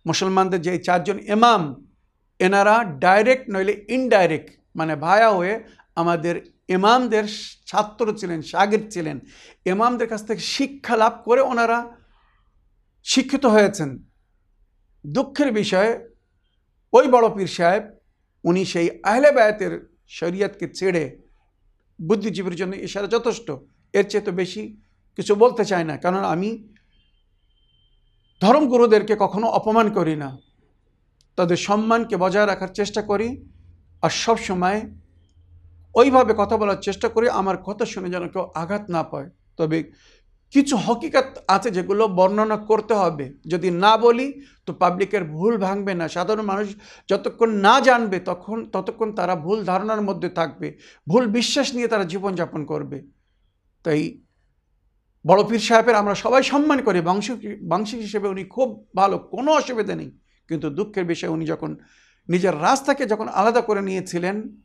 মুসলমানদের যে চারজন ইমাম এনারা ডাইরেক্ট নইলে ইনডাইরেক্ট মানে ভায়া হয়ে আমাদের ইমামদের ছাত্র ছিলেন, শাগির ছিলেন, ইমামদের কাছ থেকে শিক্ষা লাভ করে ওনারা শিক্ষিত হয়েছেন। দুঃখের বিষয়ে, ওই বড় পীর সাহেব, উনি সেই আহলে বায়াতের শরীয়তকে ছেড়ে বুদ্ধিজীবীর জন্য ইশারা যথেষ্ট। এর চেয়ে তো বেশি কিছু বলতে চাই না কারণ আমি ধর্মগুরুদেরকে কখনো অপমান করি না। তাদের সম্মানকে বজায় রাখার চেষ্টা করি আর সব সময় ওইভাবে কথা বলার চেষ্টা করি, আমার কথা শুনে যেন কেউ আঘাত না পায়। তবে কিছু হকিকত আছে যেগুলো বর্ণনা করতে হবে। যদি না বলি, তো পাবলিকের ভুল ভাঙবে না। সাধারণ মানুষ যতক্ষণ না জানবে, তখন, ততক্ষণ তারা ভুল ধারণার মধ্যে থাকবে। ভুল বিশ্বাস নিয়ে তারা জীবনযাপন করবে। তাই বড় পীর সাহেবের আমরা সবাই সম্মান করি। বংশ, বংশী হিসেবে উনি খুব ভালো, কোনো অসুবিধা নেই। কিন্তু দুঃখের বিষয়ে উনি যখন নিজের রাস্তাকে যখন আলাদা করে নিয়েছিলেন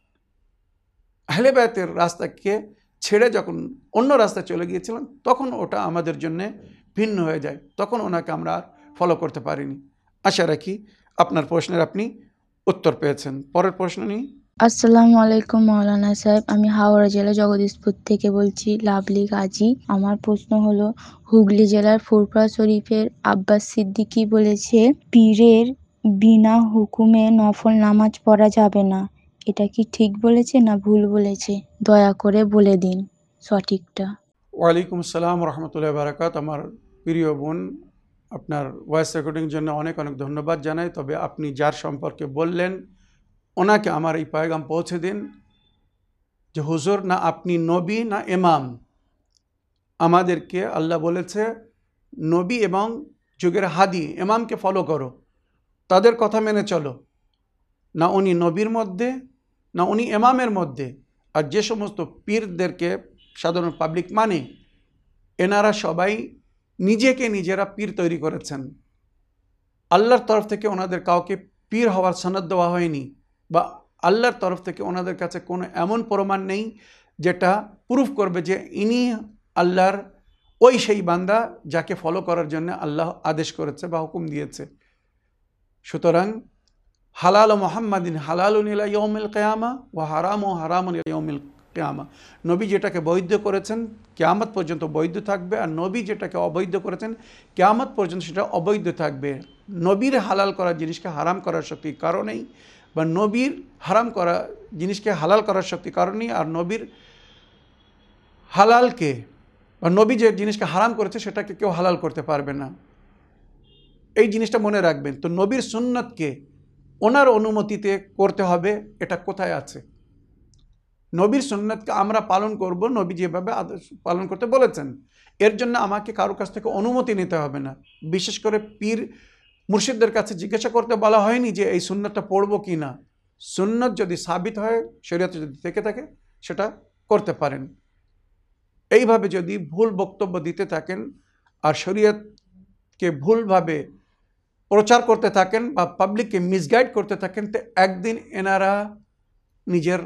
আহলেবায়তের রাস্তাকে ছেড়ে যখন অন্য রাস্তায় চলে গিয়েছিলেন, তখন ওটা আমাদের জন্যে ভিন্ন হয়ে যায়। তখন ওনাকে আমরা আর ফলো করতে পারিনি। আশা রাখি আপনার প্রশ্নের আপনি উত্তর পেয়েছেন। পরের প্রশ্ন নিই। আসসালামু আলাইকুম, মাওলানা সাহেব। আমি হাওড়া জেলা জগদীশপুর থেকে বলছি, লাভলি গাজী। আমার প্রশ্ন হলো, হুগলি জেলার ফুরফুরা শরীফের আব্বাস সিদ্দিকী বলেছে, পীরের বিনা হুকুমে নফল নামাজ পড়া যাবে না। এটা কি ঠিক বলেছে না ভুল বলেছে? দয়া করে বলে দিন সঠিকটা। ওয়ালাইকুম আসসালাম রহমতুল্লাহ বারাকাত। আমার প্রিয় বোন, আপনার ভয়েস রেকর্ডিং জন্য অনেক অনেক ধন্যবাদ জানাই। তবে আপনি যার সম্পর্কে বললেন ওনাকে আমার এই পয়গাম পৌঁছে দিন যে হুজুর, না আপনি নবী, না এমাম আমাদেরকে আল্লাহ বলেছে, নবী এবং যুগের হাদি এমামকে ফলো করো। তাদের কথা মেনে চলো। না উনি নবীর মধ্যে, না উনি এমামের মধ্যে। আর যে সমস্ত পীরদেরকে সাধারণ পাবলিক মানে এনারা সবাই নিজেকে নিজেরা পীর তৈরি করেছেন। আল্লাহর তরফ থেকে ওনাদের কাউকে পীর হওয়ার সনদ দেওয়া হয়নি। বা আল্লাহর তরফ থেকে ওনাদের কাছে কোনো এমন প্রমাণ নেই যেটা প্রুফ করবে যে ইনি আল্লাহর ওই সেই বান্দা যাকে ফলো করার জন্য আল্লাহ আদেশ করেছে বা হুকুম দিয়েছে। সুতরাং, হালাল মোহাম্মদিন হালালুন ইলা ইয়মিল কেয়ামা ও হারাম ও হারামুন ইলা ইয়মিল কেয়ামা। নবী যেটাকে বৈধ করেছেন, কেয়ামত পর্যন্ত বৈধ থাকবে আর নবী যেটাকে অবৈধ করেছেন, কেয়ামত পর্যন্ত সেটা অবৈধ থাকবে। নবীর হালাল করা জিনিসকে হারাম করার শক্তি কারণেই বা নবীর হারাম করা জিনিসকে হালাল করার শক্তি কারণেই আর নবীর হালালকে বা নবী যে জিনিসকে হারাম করেছে সেটাকে কেউ হালাল করতে পারবে না। এই জিনিসটা মনে রাখবেন। তো নবীর সুন্নতকে ওনার অনুমতিতে করতে হবে, এটা কোথায় আছে? নবীর সুন্নতকে আমরা পালন করব, নবী যেভাবে পালন করতে বলেছেন, এর জন্য আমাকে কারোর কাছ থেকে অনুমতি নিতে হবে না। বিশেষ করে পীর মুর্শিদদের কাছে জিজ্ঞাসা করতে বলা হয়নি যে এই সুন্নতটা পড়ব কি না। সুন্নত যদি সাবিত হয়, শরীয়তে যদি থেকে থাকে, সেটা করতে পারেন। এইভাবে যদি ভুল বক্তব্য দিতে থাকেন আর শরীয়তকে ভুলভাবে প্রচার করতে থাকেন বা পাবলিককে মিসগাইড করতে থাকেন, তো একদিন এনারা নিজের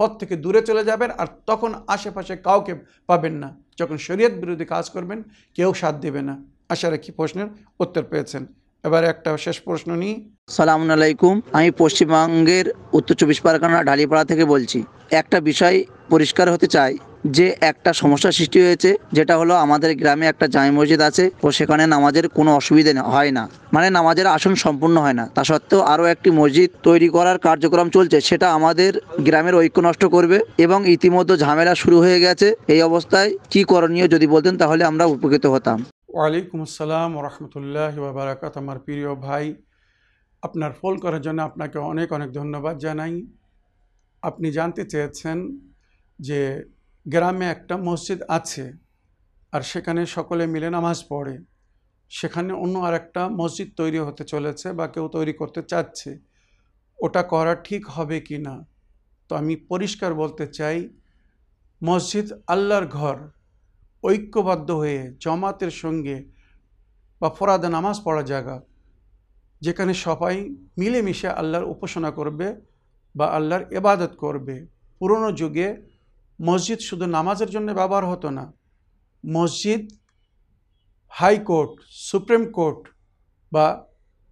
পথ থেকে দূরে চলে যাবেন আর তখন আশেপাশে কাউকে পাবেন না। যখন শরীয়ত বিরোধী কাজ করবেন, কেউ সাথ দেবে না। আশা রাখি প্রশ্নের উত্তর পেয়েছেন। এবার একটা শেষ প্রশ্ন নিই। সালামুন আলাইকুম। আমি পশ্চিমবঙ্গের উত্তর চব্বিশ পরগনা ঢালিপাড়া থেকে বলছি, একটা বিষয় পরিষ্কার হতে চাই, যে একটা সমস্যা সৃষ্টি হয়েছে, যেটা হলো আমাদের গ্রামে একটা জামে মসজিদ আছে ও সেখানে নামাজের কোনো অসুবিধে হয় না। মানে নামাজের আসন সম্পূর্ণ হয় না। তা সত্ত্বেও আরও একটি মসজিদ তৈরি করার কার্যক্রম চলছে, সেটা আমাদের গ্রামের ঐক্য নষ্ট করবে এবং ইতিমধ্যে ঝামেলা শুরু হয়ে গেছে। এই অবস্থায় কি করণীয় যদি বলতেন, তাহলে আমরা উপকৃত হতাম। ওয়ালাইকুম আসসালাম রহমতুল্লাহ বারাকাত আমার প্রিয় ভাই, আপনার ফোন করার জন্য আপনাকে অনেক অনেক ধন্যবাদ জানাই। আপনি জানতে চেয়েছেন যে গ্রামে একটা মসজিদ আছে আর সেখানে সকলে মিলে নামাজ পড়ে। সেখানে অন্য আর একটা মসজিদ তৈরি হতে চলেছে বা কেউ তৈরি করতে চাচ্ছে। ওটা করা ঠিক হবে কি না? তো আমি পরিষ্কার বলতে চাই, মসজিদ আল্লাহর ঘর ঐক্যবদ্ধ হয়ে জমাতের সঙ্গে বা ফরাদে নামাজ পড়া জায়গা, যেখানে সবাই মিলেমিশে আল্লাহর উপাসনা করবে বা আল্লাহর এবাদত করবে। পুরনো যুগে মসজিদ শুধু নামাজের জন্য ব্যবহার হতো না, মসজিদ হাইকোর্ট সুপ্রিম কোর্ট বা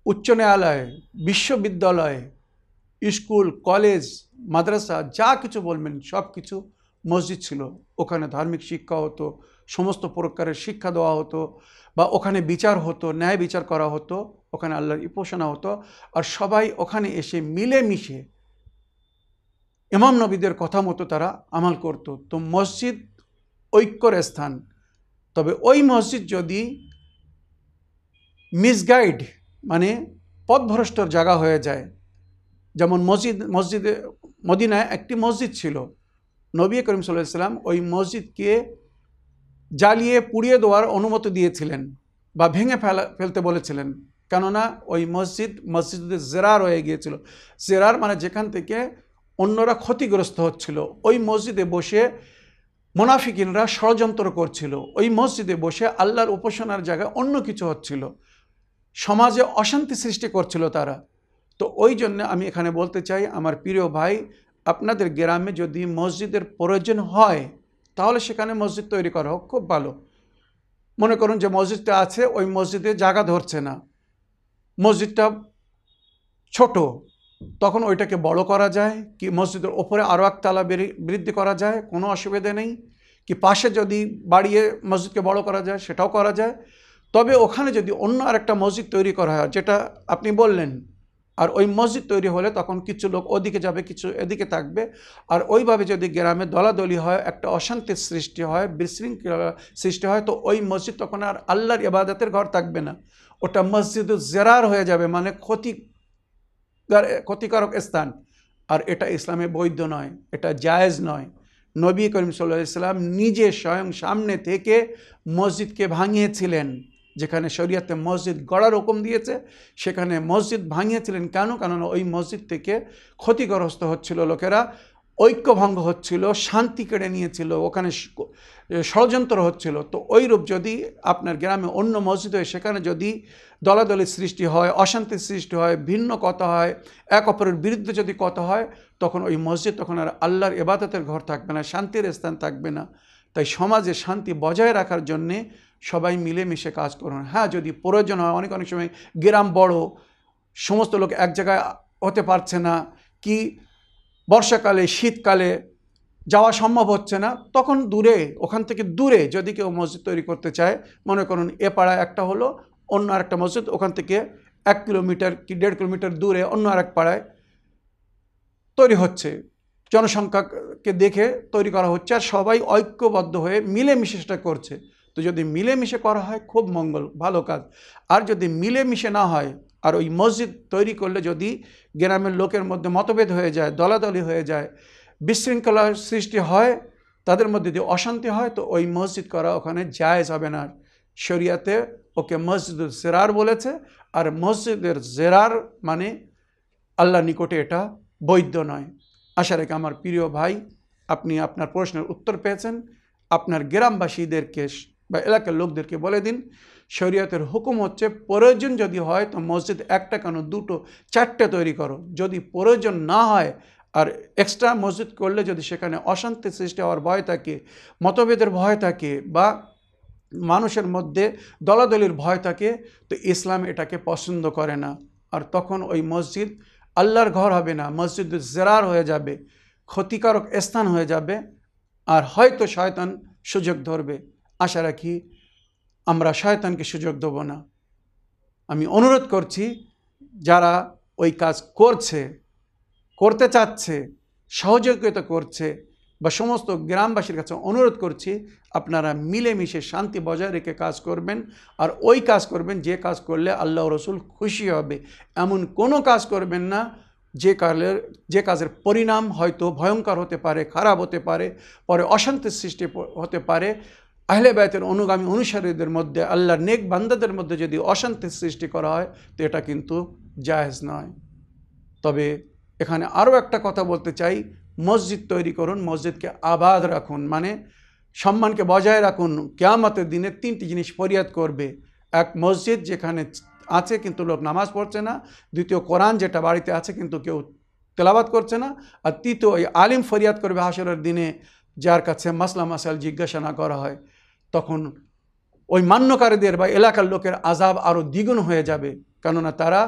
উচ্চ ন্যায়ালয়, বিশ্ববিদ্যালয়, স্কুল, কলেজ, মাদ্রাসা, যা কিছু বলবেন সব কিছু মসজিদ ছিল। ওখানে ধার্মিক শিক্ষা হতো সমস্ত প্রকারের শিক্ষা দেওয়া হতো বা ওখানে বিচার হতো, ন্যায় বিচার করা হতো, ওখানে আল্লাহর উপাসনা হতো। আর সবাই ওখানে এসে মিলেমিশে ইমাম নবীদের কথা মতো তারা আমাল করত। তো মসজিদ ঐক্যর স্থান। তবে ওই মসজিদ যদি মিসগাইড মানে পথভ্রষ্টর জায়গা হয়ে যায়, যেমন মসজিদ, মসজিদে, মদিনায় একটি মসজিদ ছিল, নবী করিম সাল্লাহ সাল্লাম ওই মসজিদকে জ্বালিয়ে পুড়িয়ে দেওয়ার অনুমতি দিয়েছিলেন বা ভেঙে ফেলা, ফেলতে বলেছিলেন। কেননা ওই মসজিদ, মসজিদে জেরার হয়ে গিয়েছিল। জেরার মানে যেখান থেকে অন্যরা ক্ষতিগ্রস্ত হচ্ছিল, ওই মসজিদে বসে মোনাফিকিনরা ষড়যন্ত্র করছিল। ওই মসজিদে বসে আল্লাহর উপাসনার জায়গায় অন্য কিছু হচ্ছিল। সমাজে অশান্তি সৃষ্টি করছিল তারা। তো ওই জন্য আমি এখানে বলতে চাই, আমার প্রিয় ভাই, আপনাদের গ্রামে যদি মসজিদের প্রয়োজন হয় তাহলে সেখানে মসজিদ তৈরি করা হোক, খুব ভালো। মনে করুন যে মসজিদটা আছে, ওই মসজিদে জায়গা ধরছে না। মসজিদটা ছোট, তখন ওইটাকে বড় করা যায়, কি মসজিদের ওপরে আরও একতলা বৃদ্ধি করা যায়, কোনো অসুবিধে নেই। কি পাশে যদি বাড়িয়ে মসজিদকে বড় করা যায়, সেটাও করা যায়। তবে ওখানে যদি অন্য আরেকটা মসজিদ তৈরি করা হয়, যেটা আপনি বললেন আর ওই মসজিদ তৈরি হলে তখন কিছু লোক ওদিকে যাবে, কিছু এদিকে থাকবে। আর ওইভাবে যদি গ্রামে দলাদলি হয়, একটা অশান্তির সৃষ্টি হয়, বিশৃঙ্খলা সৃষ্টি হয়, তো ওই মসজিদ তখন আর আল্লাহর ইবাদতের ঘর থাকবে না। ওটা মসজিদ জেরার হয়ে যাবে মানে ক্ষতি ক্ষতিকারক স্থান। আর এটা ইসলামে বৈধ নয়, এটা জায়েজ নয়। নবী করিম সাল্লাহ ইসলাম নিজে স্বয়ং সামনে থেকে মসজিদকে ভাঙিয়েছিলেন। যেখানে শরিয়াতে মসজিদ গড়ার হুকুম দিয়েছে, সেখানে মসজিদ ভাঙিয়েছিলেন কেন? কেননা ওই মসজিদ থেকে ক্ষতিগ্রস্ত হচ্ছিল লোকেরা, ঐক্যভঙ্গ হচ্ছিল, শান্তি কেড়ে নিয়েছিল, ওখানে ষড়যন্ত্র হচ্ছিল। তো ওইরূপ যদি আপনার গ্রামে অন্য মসজিদ হয়, সেখানে যদি দলাদলির সৃষ্টি হয়, অশান্তির সৃষ্টি হয়, ভিন্ন কথা হয়, এক অপরের বিরুদ্ধে যদি কথা হয়, তখন ওই মসজিদ তখন আর আল্লাহর এবাদতের ঘর থাকবে না, শান্তির স্থান থাকবে না। তাই সমাজে শান্তি বজায় রাখার জন্যে সবাই মিলেমিশে কাজ করুন। হ্যাঁ যদি প্রয়োজন হয়, অনেক অনেক সময় গ্রাম বড়, সমস্ত লোক এক জায়গায় হতে পারছে না, কি বর্ষাকালে, শীতকালে যাওয়া সম্ভব হচ্ছে না, তখন দূরে, ওখান থেকে দূরে যদি কেউ মসজিদ তৈরি করতে চায়, মনে করুন এ পাড়ায় একটা হলো, অন্য আরেকটা মসজিদ, ওখান থেকে এক কিলোমিটার কি দেড় কিলোমিটার দূরে অন্য আরেক পাড়ায় তৈরি হচ্ছে। জনসংখ্যাকে দেখে তৈরি করা হচ্ছে আর সবাই ঐক্যবদ্ধ হয়ে মিলেমিশে সেটা করছে। তো যদি মিলেমিশে করা হয়, খুব মঙ্গল, ভালো কাজ। আর যদি মিলেমিশে না হয়, আর ওই মসজিদ তৈরি করলে যদি গ্রামের লোকের মধ্যে মতভেদ হয়ে যায়, দলাদলি হয়ে যায় বিশৃঙ্খলার সৃষ্টি হয়, তাদের মধ্যে যদি অশান্তি হয়, তো ওই মসজিদ করা ওখানে জায়েজ হবে না। শরিয়াতে ওকে মসজিদুল জেরার বলেছে, আর মসজিদের জেরার মানে আল্লাহ নিকটে এটা বৈধ নয়। আশা রেখে আমার প্রিয় ভাই, আপনি আপনার প্রশ্নের উত্তর পেয়েছেন। আপনার গ্রামবাসীদেরকে বা এলাকার লোকদেরকে বলে দিন, শরীয়তের হুকুম হচ্ছে প্রয়োজন যদি হয় তো মসজিদ একটা কেন দুটো, চারটে তৈরি করো। যদি প্রয়োজন না হয় আর এক্সট্রা মসজিদ করলে যদি সেখানে অশান্তি সৃষ্টি হওয়ার ভয় থাকে, মতভেদের ভয় থাকে বা মানুষের মধ্যে দলাদলির ভয় থাকে, তো ইসলাম এটাকে পছন্দ করে না। আর তখন ওই মসজিদ আল্লাহর ঘর হবে না, মসজিদ জেরার হয়ে যাবে, ক্ষতিকারক স্থান হয়ে যাবে, আর হয়তো শয়তান সুযোগ ধরবে। আশা রাখি আমরা শয়তানকে সুযোগ দেবো না। আমি অনুরোধ করছি, যারা ওই কাজ করছে, করতে চাচ্ছে, সহযোগিতা করছে বা সমস্ত গ্রামবাসীর কাছে অনুরোধ করছি, আপনারা মিলেমিশে শান্তি বজায় রেখে কাজ করবেন আর ওই কাজ করবেন, যে কাজ করলে আল্লাহ রসুল খুশি হবে। এমন কোনো কাজ করবেন না, যে কালের, যে কাজের পরিণাম হয়তো ভয়ঙ্কর হতে পারে, খারাপ হতে পারে, পরে অশান্তির সৃষ্টি হতে পারে আহলে বায়তের অনুগামী অনুসারীদের মধ্যে, আল্লাহর নেক বান্দাদের মধ্যে যদি অশান্তির সৃষ্টি করা হয়, তো এটা কিন্তু জায়েজ নয়। তবে এখানে আরও একটা কথা বলতে চাই, মসজিদ তৈরি করুন, মসজিদকে আবাদ রাখুন মানে সম্মানকে বজায় রাখুন, কেয়ামতের দিনে তিনটি জিনিস ফরিয়াদ করবে। এক, মসজিদ যেখানে আছে কিন্তু লোক নামাজ পড়ছে না। দ্বিতীয়, কোরআন যেটা বাড়িতে আছে কিন্তু কেউ তেলাবাত করছে না। আর তৃতীয় ওই আলিম ফরিয়াদ করবে হাসরের দিনে, যার কাছে মাসলা মাসাল জিজ্ঞাসা না করা হয়। তখন ওই মান্যকারীদের বা এলাকার লোকের আজাব আরও দ্বিগুণ হয়ে যাবে। কেননা তারা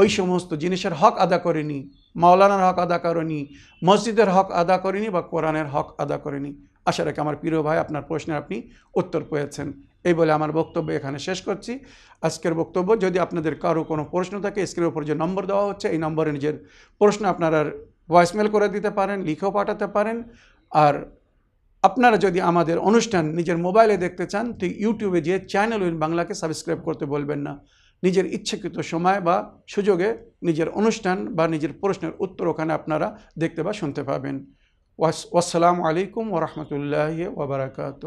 ওই সমস্ত জিনিসের হক আদা করেনি, মাওলানার হক আদা করেনি, মসজিদের হক আদা করেনি বা কোরআনের হক আদা করেনি। আশা রাখি আমার প্রিয় ভাই, আপনার প্রশ্নের আপনি উত্তর পেয়েছেন। এই বলে আমার বক্তব্য এখানে শেষ করছি। আজকের বক্তব্য, যদি আপনাদের কারও কোনো প্রশ্ন থাকে স্ক্রিনের উপর যে নম্বর দেওয়া হচ্ছে, এই নম্বরে নিজের প্রশ্ন আপনারা ভয়েসমেল করে দিতে পারেন, লিখেও পাঠাতে পারেন। আর আপনারা যদি আমাদের অনুষ্ঠান নিজের মোবাইলে দেখতে চান, তো ইউটিউবে যে চ্যানেল উইন বাংলাকে সাবস্ক্রাইব করতে বলবেন না। নিজের ইচ্ছাকৃত সময় বা সুযোগে নিজের অনুষ্ঠান বা নিজের প্রশ্নের উত্তর ওখানে আপনারা দেখতে বা শুনতে পাবেন। ওয়াস আসসালামু আলাইকুম ওরহমতুল্লাহ ওবরাকাত